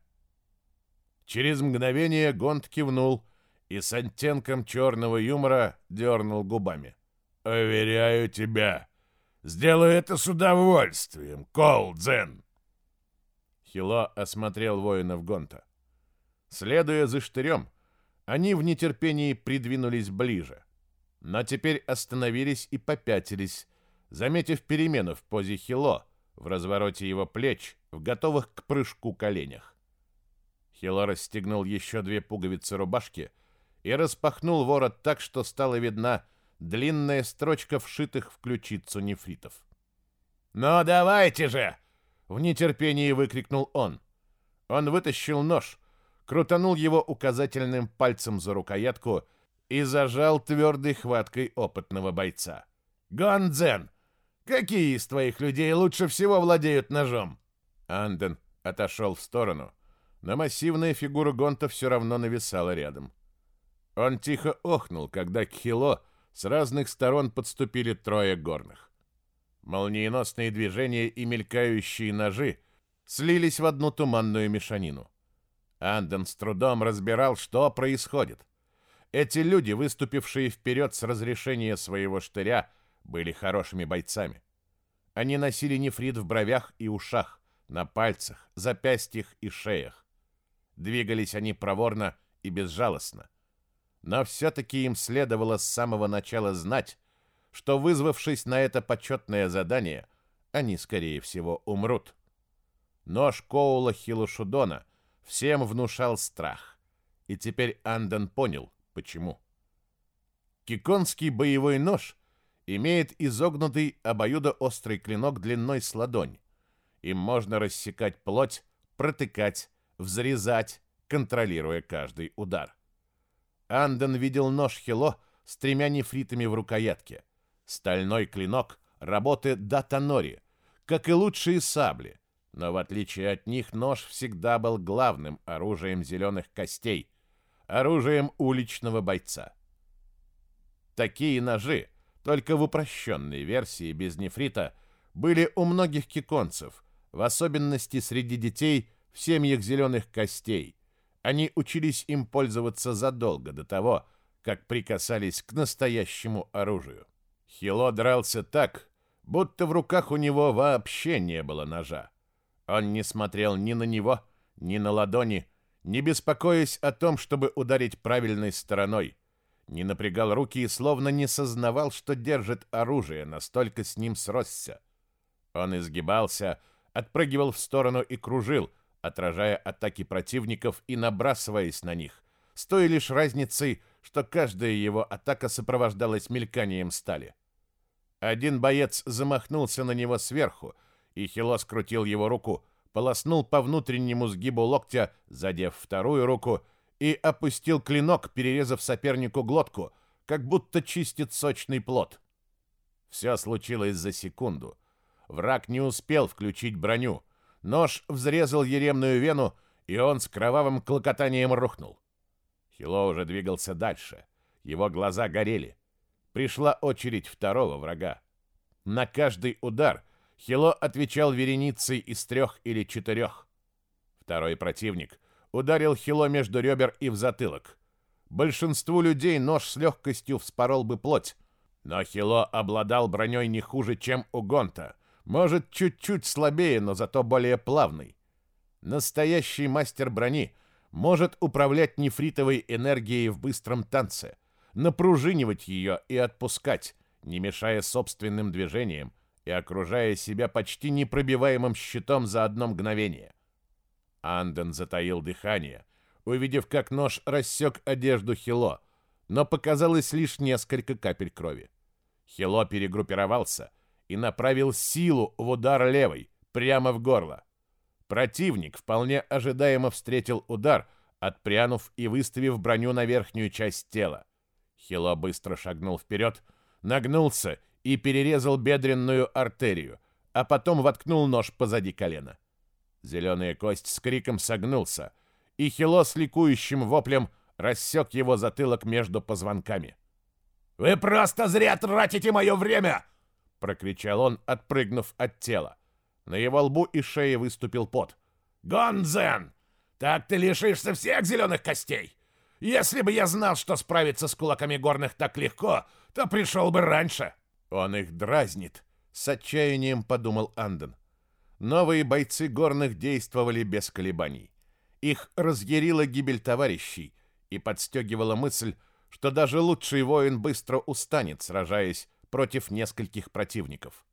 Через мгновение Гонд кивнул и с оттенком черного юмора дернул губами. «Уверяю тебя, сделаю это с удовольствием, Колдзен!» Хило осмотрел воинов Гонта. Следуя за штырем, они в нетерпении придвинулись ближе, но теперь остановились и попятились, заметив перемену в позе Хило, в развороте его плеч, в готовых к прыжку коленях. Хило расстегнул еще две пуговицы рубашки и распахнул ворот так, что стала видна длинная строчка вшитых в ключицу нефритов. «Ну давайте же!» — в нетерпении выкрикнул он. Он вытащил нож, крутанул его указательным пальцем за рукоятку и зажал твердой хваткой опытного бойца. «Гонзен, какие из твоих людей лучше всего владеют ножом?» Анден отошел в сторону, но массивная фигура Гонта все равно нависала рядом. Он тихо охнул, когда к Хило с разных сторон подступили трое горных. Молниеносные движения и мелькающие ножи слились в одну туманную мешанину. Анден с трудом разбирал, что происходит. Эти люди, выступившие вперед с разрешения своего штыря, были хорошими бойцами. Они носили нефрит в бровях и ушах, на пальцах, запястьях и шеях. Двигались они проворно и безжалостно. Но все-таки им следовало с самого начала знать, что, вызвавшись на это почетное задание, они, скорее всего, умрут. Нож Коула Хилушудона всем внушал страх. И теперь Анден понял, почему. Киконский боевой нож имеет изогнутый обоюдоострый клинок длиной с ладонь. Им можно рассекать плоть, протыкать, взрезать, контролируя каждый удар. Анден видел нож Хило с тремя нефритами в рукоятке. Стальной клинок работы Датанори, как и лучшие сабли. Но в отличие от них нож всегда был главным оружием зеленых костей, оружием уличного бойца. Такие ножи, только в упрощенной версии без нефрита, были у многих киконцев, в особенности среди детей в семьях зеленых костей. Они учились им пользоваться задолго до того, как прикасались к настоящему оружию. Хило дрался так, будто в руках у него вообще не было ножа. Он не смотрел ни на него, ни на ладони, не беспокоясь о том, чтобы ударить правильной стороной не напрягал руки и словно не сознавал, что держит оружие, настолько с ним сросся. Он изгибался, отпрыгивал в сторону и кружил, отражая атаки противников и набрасываясь на них, с той лишь разницей, что каждая его атака сопровождалась мельканием стали. Один боец замахнулся на него сверху, и Хило скрутил его руку, полоснул по внутреннему сгибу локтя, задев вторую руку и опустил клинок, перерезав сопернику глотку, как будто чистит сочный плод. Все случилось за секунду. Враг не успел включить броню. Нож взрезал еремную вену, и он с кровавым клокотанием рухнул. Хило уже двигался дальше. Его глаза горели. Пришла очередь второго врага. На каждый удар Хило отвечал вереницей из трех или четырех. Второй противник — ударил Хило между ребер и в затылок. Большинству людей нож с легкостью вспорол бы плоть, но Хило обладал броней не хуже, чем у Гонта. Может, чуть-чуть слабее, но зато более плавный. Настоящий мастер брони может управлять нефритовой энергией в быстром танце, напружинивать ее и отпускать, не мешая собственным движениям и окружая себя почти непробиваемым щитом за одно мгновение. Анден затаил дыхание, увидев, как нож рассек одежду Хило, но показалось лишь несколько капель крови. Хило перегруппировался и направил силу в удар левой, прямо в горло. Противник вполне ожидаемо встретил удар, отпрянув и выставив броню на верхнюю часть тела. Хило быстро шагнул вперед, нагнулся и перерезал бедренную артерию, а потом воткнул нож позади колена. Зеленая кость с криком согнулся, и Хило с ликующим воплем рассек его затылок между позвонками. «Вы просто зря тратите мое время!» — прокричал он, отпрыгнув от тела. На его лбу и шее выступил пот. «Гонзен! Так ты лишишься всех зеленых костей! Если бы я знал, что справиться с кулаками горных так легко, то пришел бы раньше!» «Он их дразнит!» — с отчаянием подумал Анден. Новые бойцы горных действовали без колебаний. Их разъярила гибель товарищей и подстегивала мысль, что даже лучший воин быстро устанет, сражаясь против нескольких противников.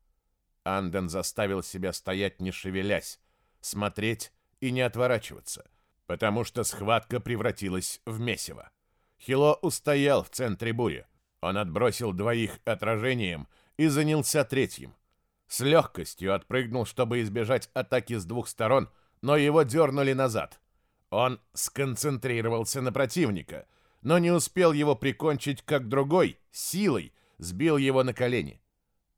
Анден заставил себя стоять не шевелясь, смотреть и не отворачиваться, потому что схватка превратилась в месиво. Хило устоял в центре бури. Он отбросил двоих отражением и занялся третьим. С легкостью отпрыгнул, чтобы избежать атаки с двух сторон, но его дернули назад. Он сконцентрировался на противника, но не успел его прикончить, как другой, силой, сбил его на колени.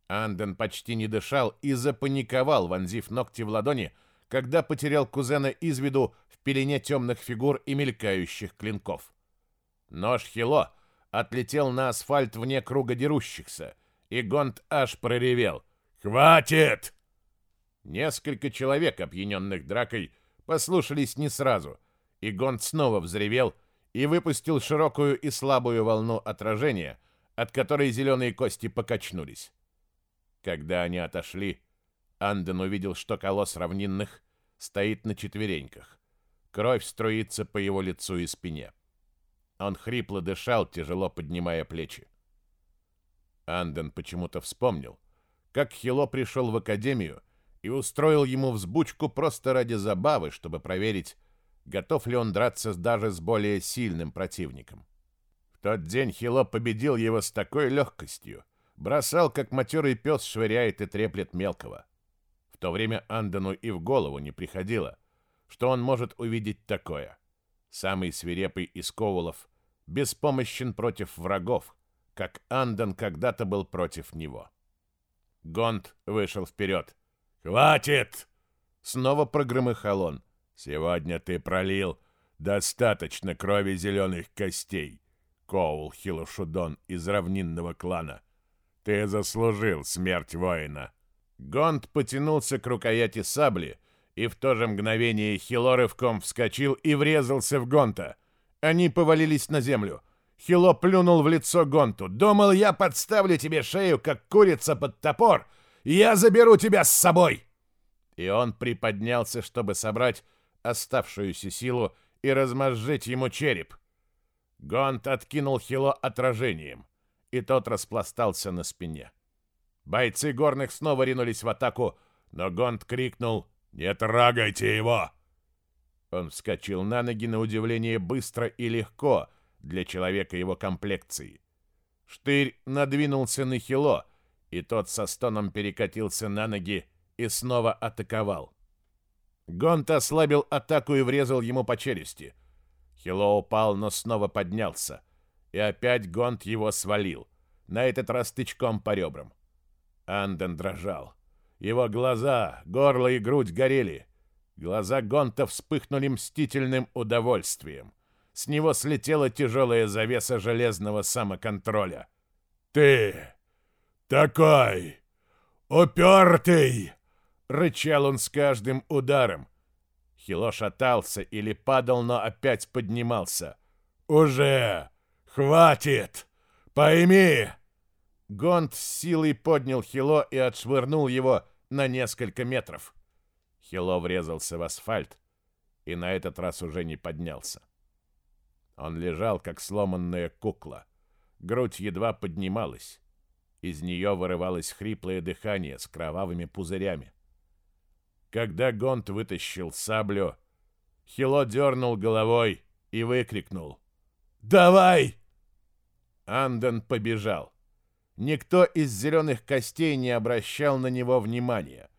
Анден почти не дышал и запаниковал, вонзив ногти в ладони, когда потерял кузена из виду в пелене темных фигур и мелькающих клинков. Нож Хило отлетел на асфальт вне круга дерущихся, и Гонт аж проревел — «Хватит!» Несколько человек, опьяненных дракой, послушались не сразу, и Гонд снова взревел и выпустил широкую и слабую волну отражения, от которой зеленые кости покачнулись. Когда они отошли, Анден увидел, что колосс равнинных стоит на четвереньках. Кровь струится по его лицу и спине. Он хрипло дышал, тяжело поднимая плечи. Анден почему-то вспомнил, как Хило пришел в академию и устроил ему взбучку просто ради забавы, чтобы проверить, готов ли он драться даже с более сильным противником. В тот день Хило победил его с такой легкостью, бросал, как матерый пес швыряет и треплет мелкого. В то время Андену и в голову не приходило, что он может увидеть такое. Самый свирепый из ковулов беспомощен против врагов, как Андон когда-то был против него. Гонт вышел вперед. «Хватит!» Снова прогромыхал он. «Сегодня ты пролил достаточно крови зеленых костей, Коул Хилошудон из равнинного клана. Ты заслужил смерть воина». Гонт потянулся к рукояти сабли, и в то же мгновение Хило рывком вскочил и врезался в Гонта. Они повалились на землю. Хило плюнул в лицо Гонту. «Думал, я подставлю тебе шею, как курица под топор. Я заберу тебя с собой!» И он приподнялся, чтобы собрать оставшуюся силу и размозжить ему череп. Гонт откинул Хило отражением, и тот распластался на спине. Бойцы горных снова ринулись в атаку, но Гонт крикнул «Не трогайте его!» Он вскочил на ноги на удивление быстро и легко для человека его комплекции. Штырь надвинулся на Хило, и тот со стоном перекатился на ноги и снова атаковал. Гонт ослабил атаку и врезал ему по челюсти. Хило упал, но снова поднялся. И опять Гонт его свалил, на этот раз тычком по ребрам. Анден дрожал. Его глаза, горло и грудь горели. Глаза Гонта вспыхнули мстительным удовольствием. С него слетела тяжелая завеса железного самоконтроля. «Ты такой упертый!» — рычал он с каждым ударом. Хило шатался или падал, но опять поднимался. «Уже хватит! Пойми!» Гонт с силой поднял Хило и отшвырнул его на несколько метров. Хило врезался в асфальт и на этот раз уже не поднялся. Он лежал, как сломанная кукла. Грудь едва поднималась. Из нее вырывалось хриплое дыхание с кровавыми пузырями. Когда Гонт вытащил саблю, Хило дернул головой и выкрикнул «Давай!» Анден побежал. Никто из зеленых костей не обращал на него внимания.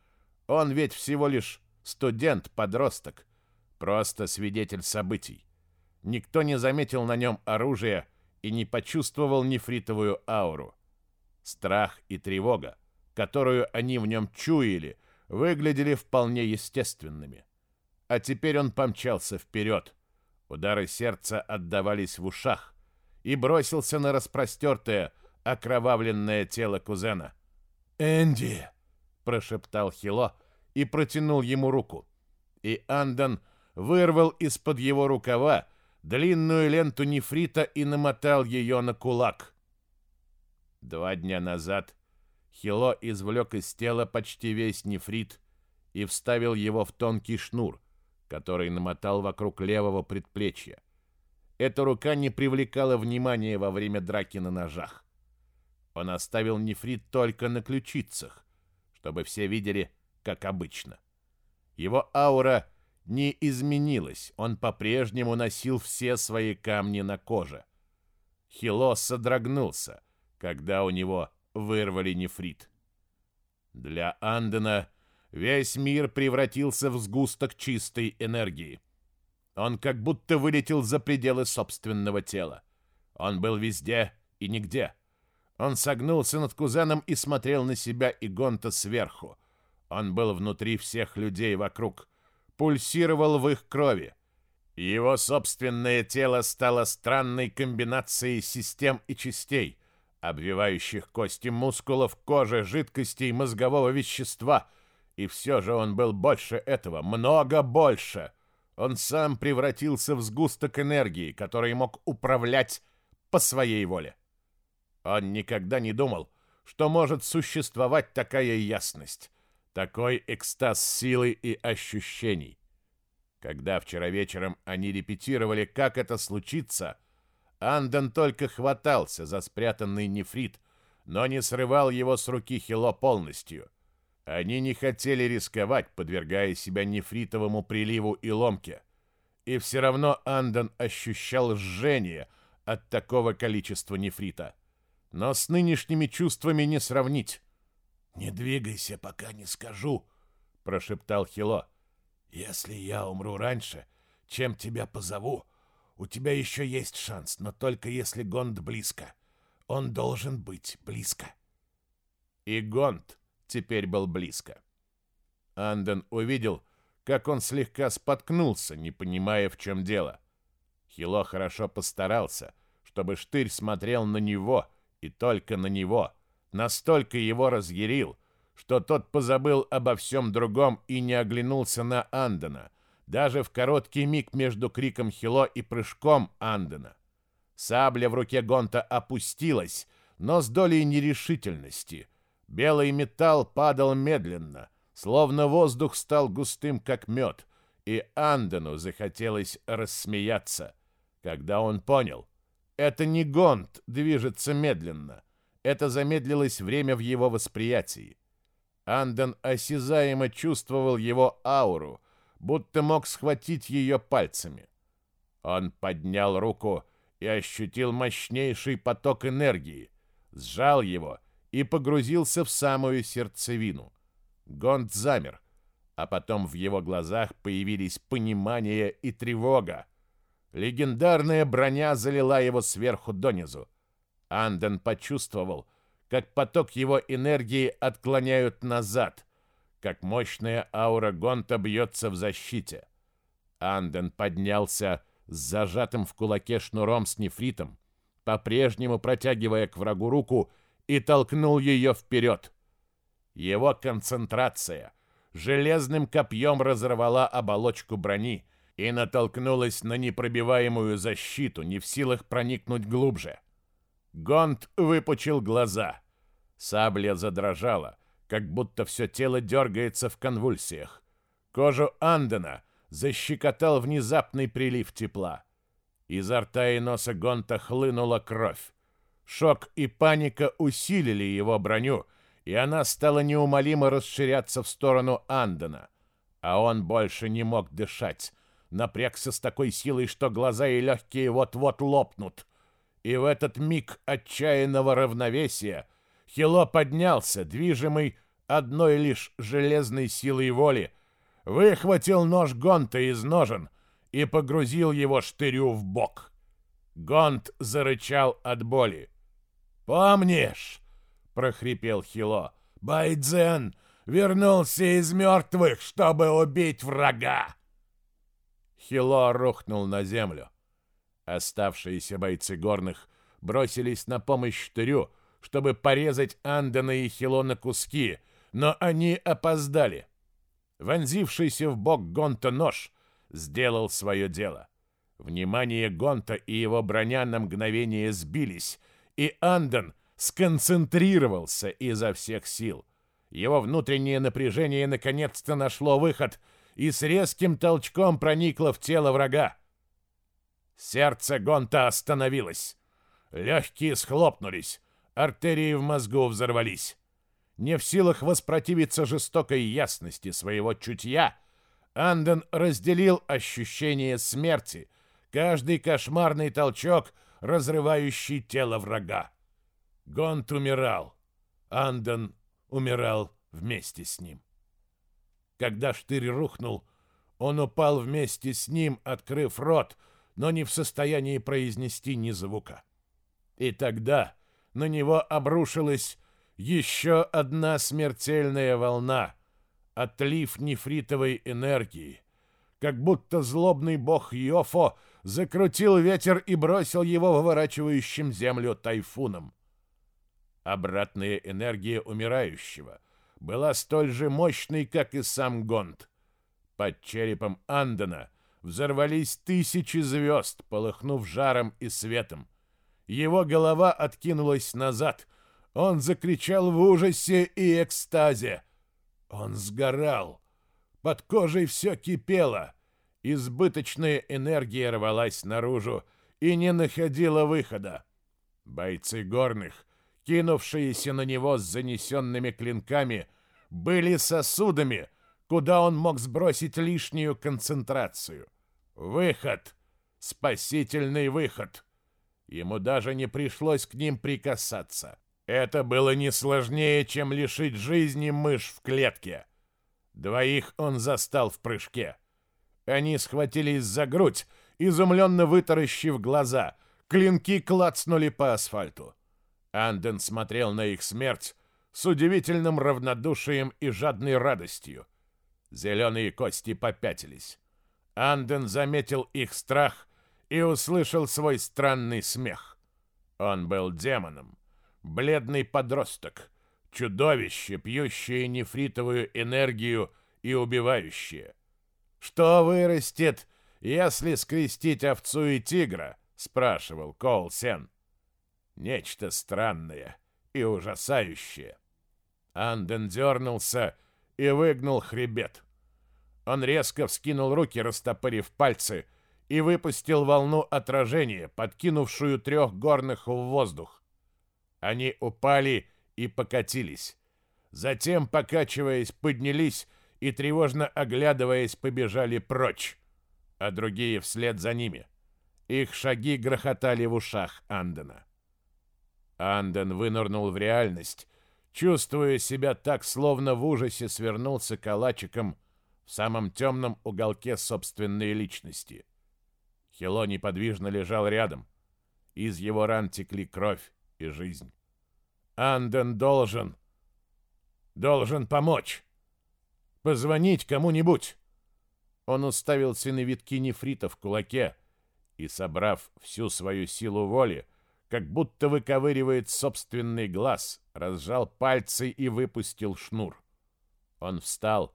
Он ведь всего лишь студент-подросток, просто свидетель событий. Никто не заметил на нем оружия и не почувствовал нефритовую ауру. Страх и тревога, которую они в нем чуяли, выглядели вполне естественными. А теперь он помчался вперед. Удары сердца отдавались в ушах и бросился на распростертое, окровавленное тело кузена. «Энди!» — прошептал Хило и протянул ему руку. И Андон вырвал из-под его рукава длинную ленту нефрита и намотал ее на кулак. Два дня назад Хило извлек из тела почти весь нефрит и вставил его в тонкий шнур, который намотал вокруг левого предплечья. Эта рука не привлекала внимания во время драки на ножах. Он оставил нефрит только на ключицах, чтобы все видели, как обычно. Его аура не изменилась, он по-прежнему носил все свои камни на коже. Хило содрогнулся, когда у него вырвали нефрит. Для Андена весь мир превратился в сгусток чистой энергии. Он как будто вылетел за пределы собственного тела. Он был везде и нигде. Он согнулся над кузеном и смотрел на себя и Гонта сверху. Он был внутри всех людей вокруг, пульсировал в их крови. Его собственное тело стало странной комбинацией систем и частей, обвивающих кости мускулов, кожи, жидкостей, мозгового вещества. И все же он был больше этого, много больше. Он сам превратился в сгусток энергии, который мог управлять по своей воле. Он никогда не думал, что может существовать такая ясность, такой экстаз силы и ощущений. Когда вчера вечером они репетировали, как это случится, Анден только хватался за спрятанный нефрит, но не срывал его с руки Хило полностью. Они не хотели рисковать, подвергая себя нефритовому приливу и ломке. И все равно Анден ощущал жжение от такого количества нефрита. Но с нынешними чувствами не сравнить. «Не двигайся, пока не скажу», — прошептал Хило. «Если я умру раньше, чем тебя позову, У тебя еще есть шанс, но только если Гонд близко. Он должен быть близко. И Гонд теперь был близко. Анден увидел, как он слегка споткнулся, не понимая, в чем дело. Хило хорошо постарался, чтобы штырь смотрел на него и только на него. Настолько его разъярил, что тот позабыл обо всем другом и не оглянулся на Андена, даже в короткий миг между криком Хило и прыжком Андена. Сабля в руке Гонта опустилась, но с долей нерешительности. Белый металл падал медленно, словно воздух стал густым, как мед, и Андену захотелось рассмеяться, когда он понял, это не Гонт движется медленно, это замедлилось время в его восприятии. Анден осязаемо чувствовал его ауру, будто мог схватить ее пальцами. Он поднял руку и ощутил мощнейший поток энергии, сжал его и погрузился в самую сердцевину. Гонд замер, а потом в его глазах появились понимание и тревога. Легендарная броня залила его сверху донизу. Анден почувствовал, как поток его энергии отклоняют назад, как мощная аура Гонта бьется в защите. Анден поднялся с зажатым в кулаке шнуром с нефритом, по-прежнему протягивая к врагу руку, и толкнул ее вперед. Его концентрация железным копьем разорвала оболочку брони и натолкнулась на непробиваемую защиту, не в силах проникнуть глубже. Гонт выпучил глаза. Сабля задрожала, как будто все тело дергается в конвульсиях. Кожу Андена защекотал внезапный прилив тепла. Изо рта и носа Гонта хлынула кровь. Шок и паника усилили его броню, и она стала неумолимо расширяться в сторону Андена. А он больше не мог дышать, напрягся с такой силой, что глаза и легкие вот-вот лопнут. И в этот миг отчаянного равновесия Хило поднялся, движимый одной лишь железной силой воли, выхватил нож Гонта из ножен и погрузил его штырю в бок. Гонт зарычал от боли. «Помнишь?» — прохрипел Хило. «Байдзен вернулся из мертвых, чтобы убить врага!» Хило рухнул на землю. Оставшиеся бойцы горных бросились на помощь штырю, чтобы порезать Андена и Хило на куски, но они опоздали. Вонзившийся в бок Гонта нож сделал свое дело. Внимание Гонта и его броня на мгновение сбились, и Анден сконцентрировался изо всех сил. Его внутреннее напряжение наконец-то нашло выход и с резким толчком проникло в тело врага. Сердце Гонта остановилось. Легкие схлопнулись, артерии в мозгу взорвались. Не в силах воспротивиться жестокой ясности своего чутья, Анден разделил ощущение смерти, каждый кошмарный толчок, разрывающий тело врага. Гонт умирал. Анден умирал вместе с ним. Когда штырь рухнул, он упал вместе с ним, открыв рот, но не в состоянии произнести ни звука. И тогда на него обрушилась еще одна смертельная волна, отлив нефритовой энергии, как будто злобный бог Йофо закрутил ветер и бросил его выворачивающим землю тайфуном. Обратная энергия умирающего была столь же мощной, как и сам Гонд. Под черепом Андена взорвались тысячи звезд, полыхнув жаром и светом. Его голова откинулась назад. Он закричал в ужасе и экстазе. Он сгорал. Под кожей все кипело. Избыточная энергия рвалась наружу и не находила выхода. Бойцы горных, кинувшиеся на него с занесенными клинками, были сосудами, куда он мог сбросить лишнюю концентрацию. Выход! Спасительный выход! Ему даже не пришлось к ним прикасаться. Это было не сложнее, чем лишить жизни мышь в клетке. Двоих он застал в прыжке. Они схватились за грудь, изумленно вытаращив глаза. Клинки клацнули по асфальту. Анден смотрел на их смерть с удивительным равнодушием и жадной радостью. Зеленые кости попятились. Анден заметил их страх и услышал свой странный смех. Он был демоном, бледный подросток, чудовище, пьющее нефритовую энергию и убивающее. Что вырастет, если скрестить овцу и тигра? спрашивал Кол Сен. Нечто странное и ужасающее. Анден дернулся выгнул хребет. Он резко вскинул руки, растопырив пальцы, и выпустил волну отражения, подкинувшую трех горных в воздух. Они упали и покатились. Затем, покачиваясь, поднялись и, тревожно оглядываясь, побежали прочь, а другие вслед за ними. Их шаги грохотали в ушах Андена. Анден вынырнул в реальность, чувствуя себя так, словно в ужасе свернулся калачиком в самом темном уголке собственной личности. Хило неподвижно лежал рядом. Из его ран текли кровь и жизнь. Анден должен... должен помочь. Позвонить кому-нибудь. Он уставился на витки нефрита в кулаке и, собрав всю свою силу воли, как будто выковыривает собственный глаз, разжал пальцы и выпустил шнур. Он встал,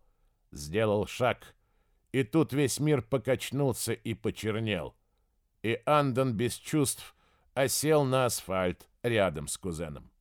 сделал шаг, и тут весь мир покачнулся и почернел. И Андон без чувств осел на асфальт рядом с кузеном.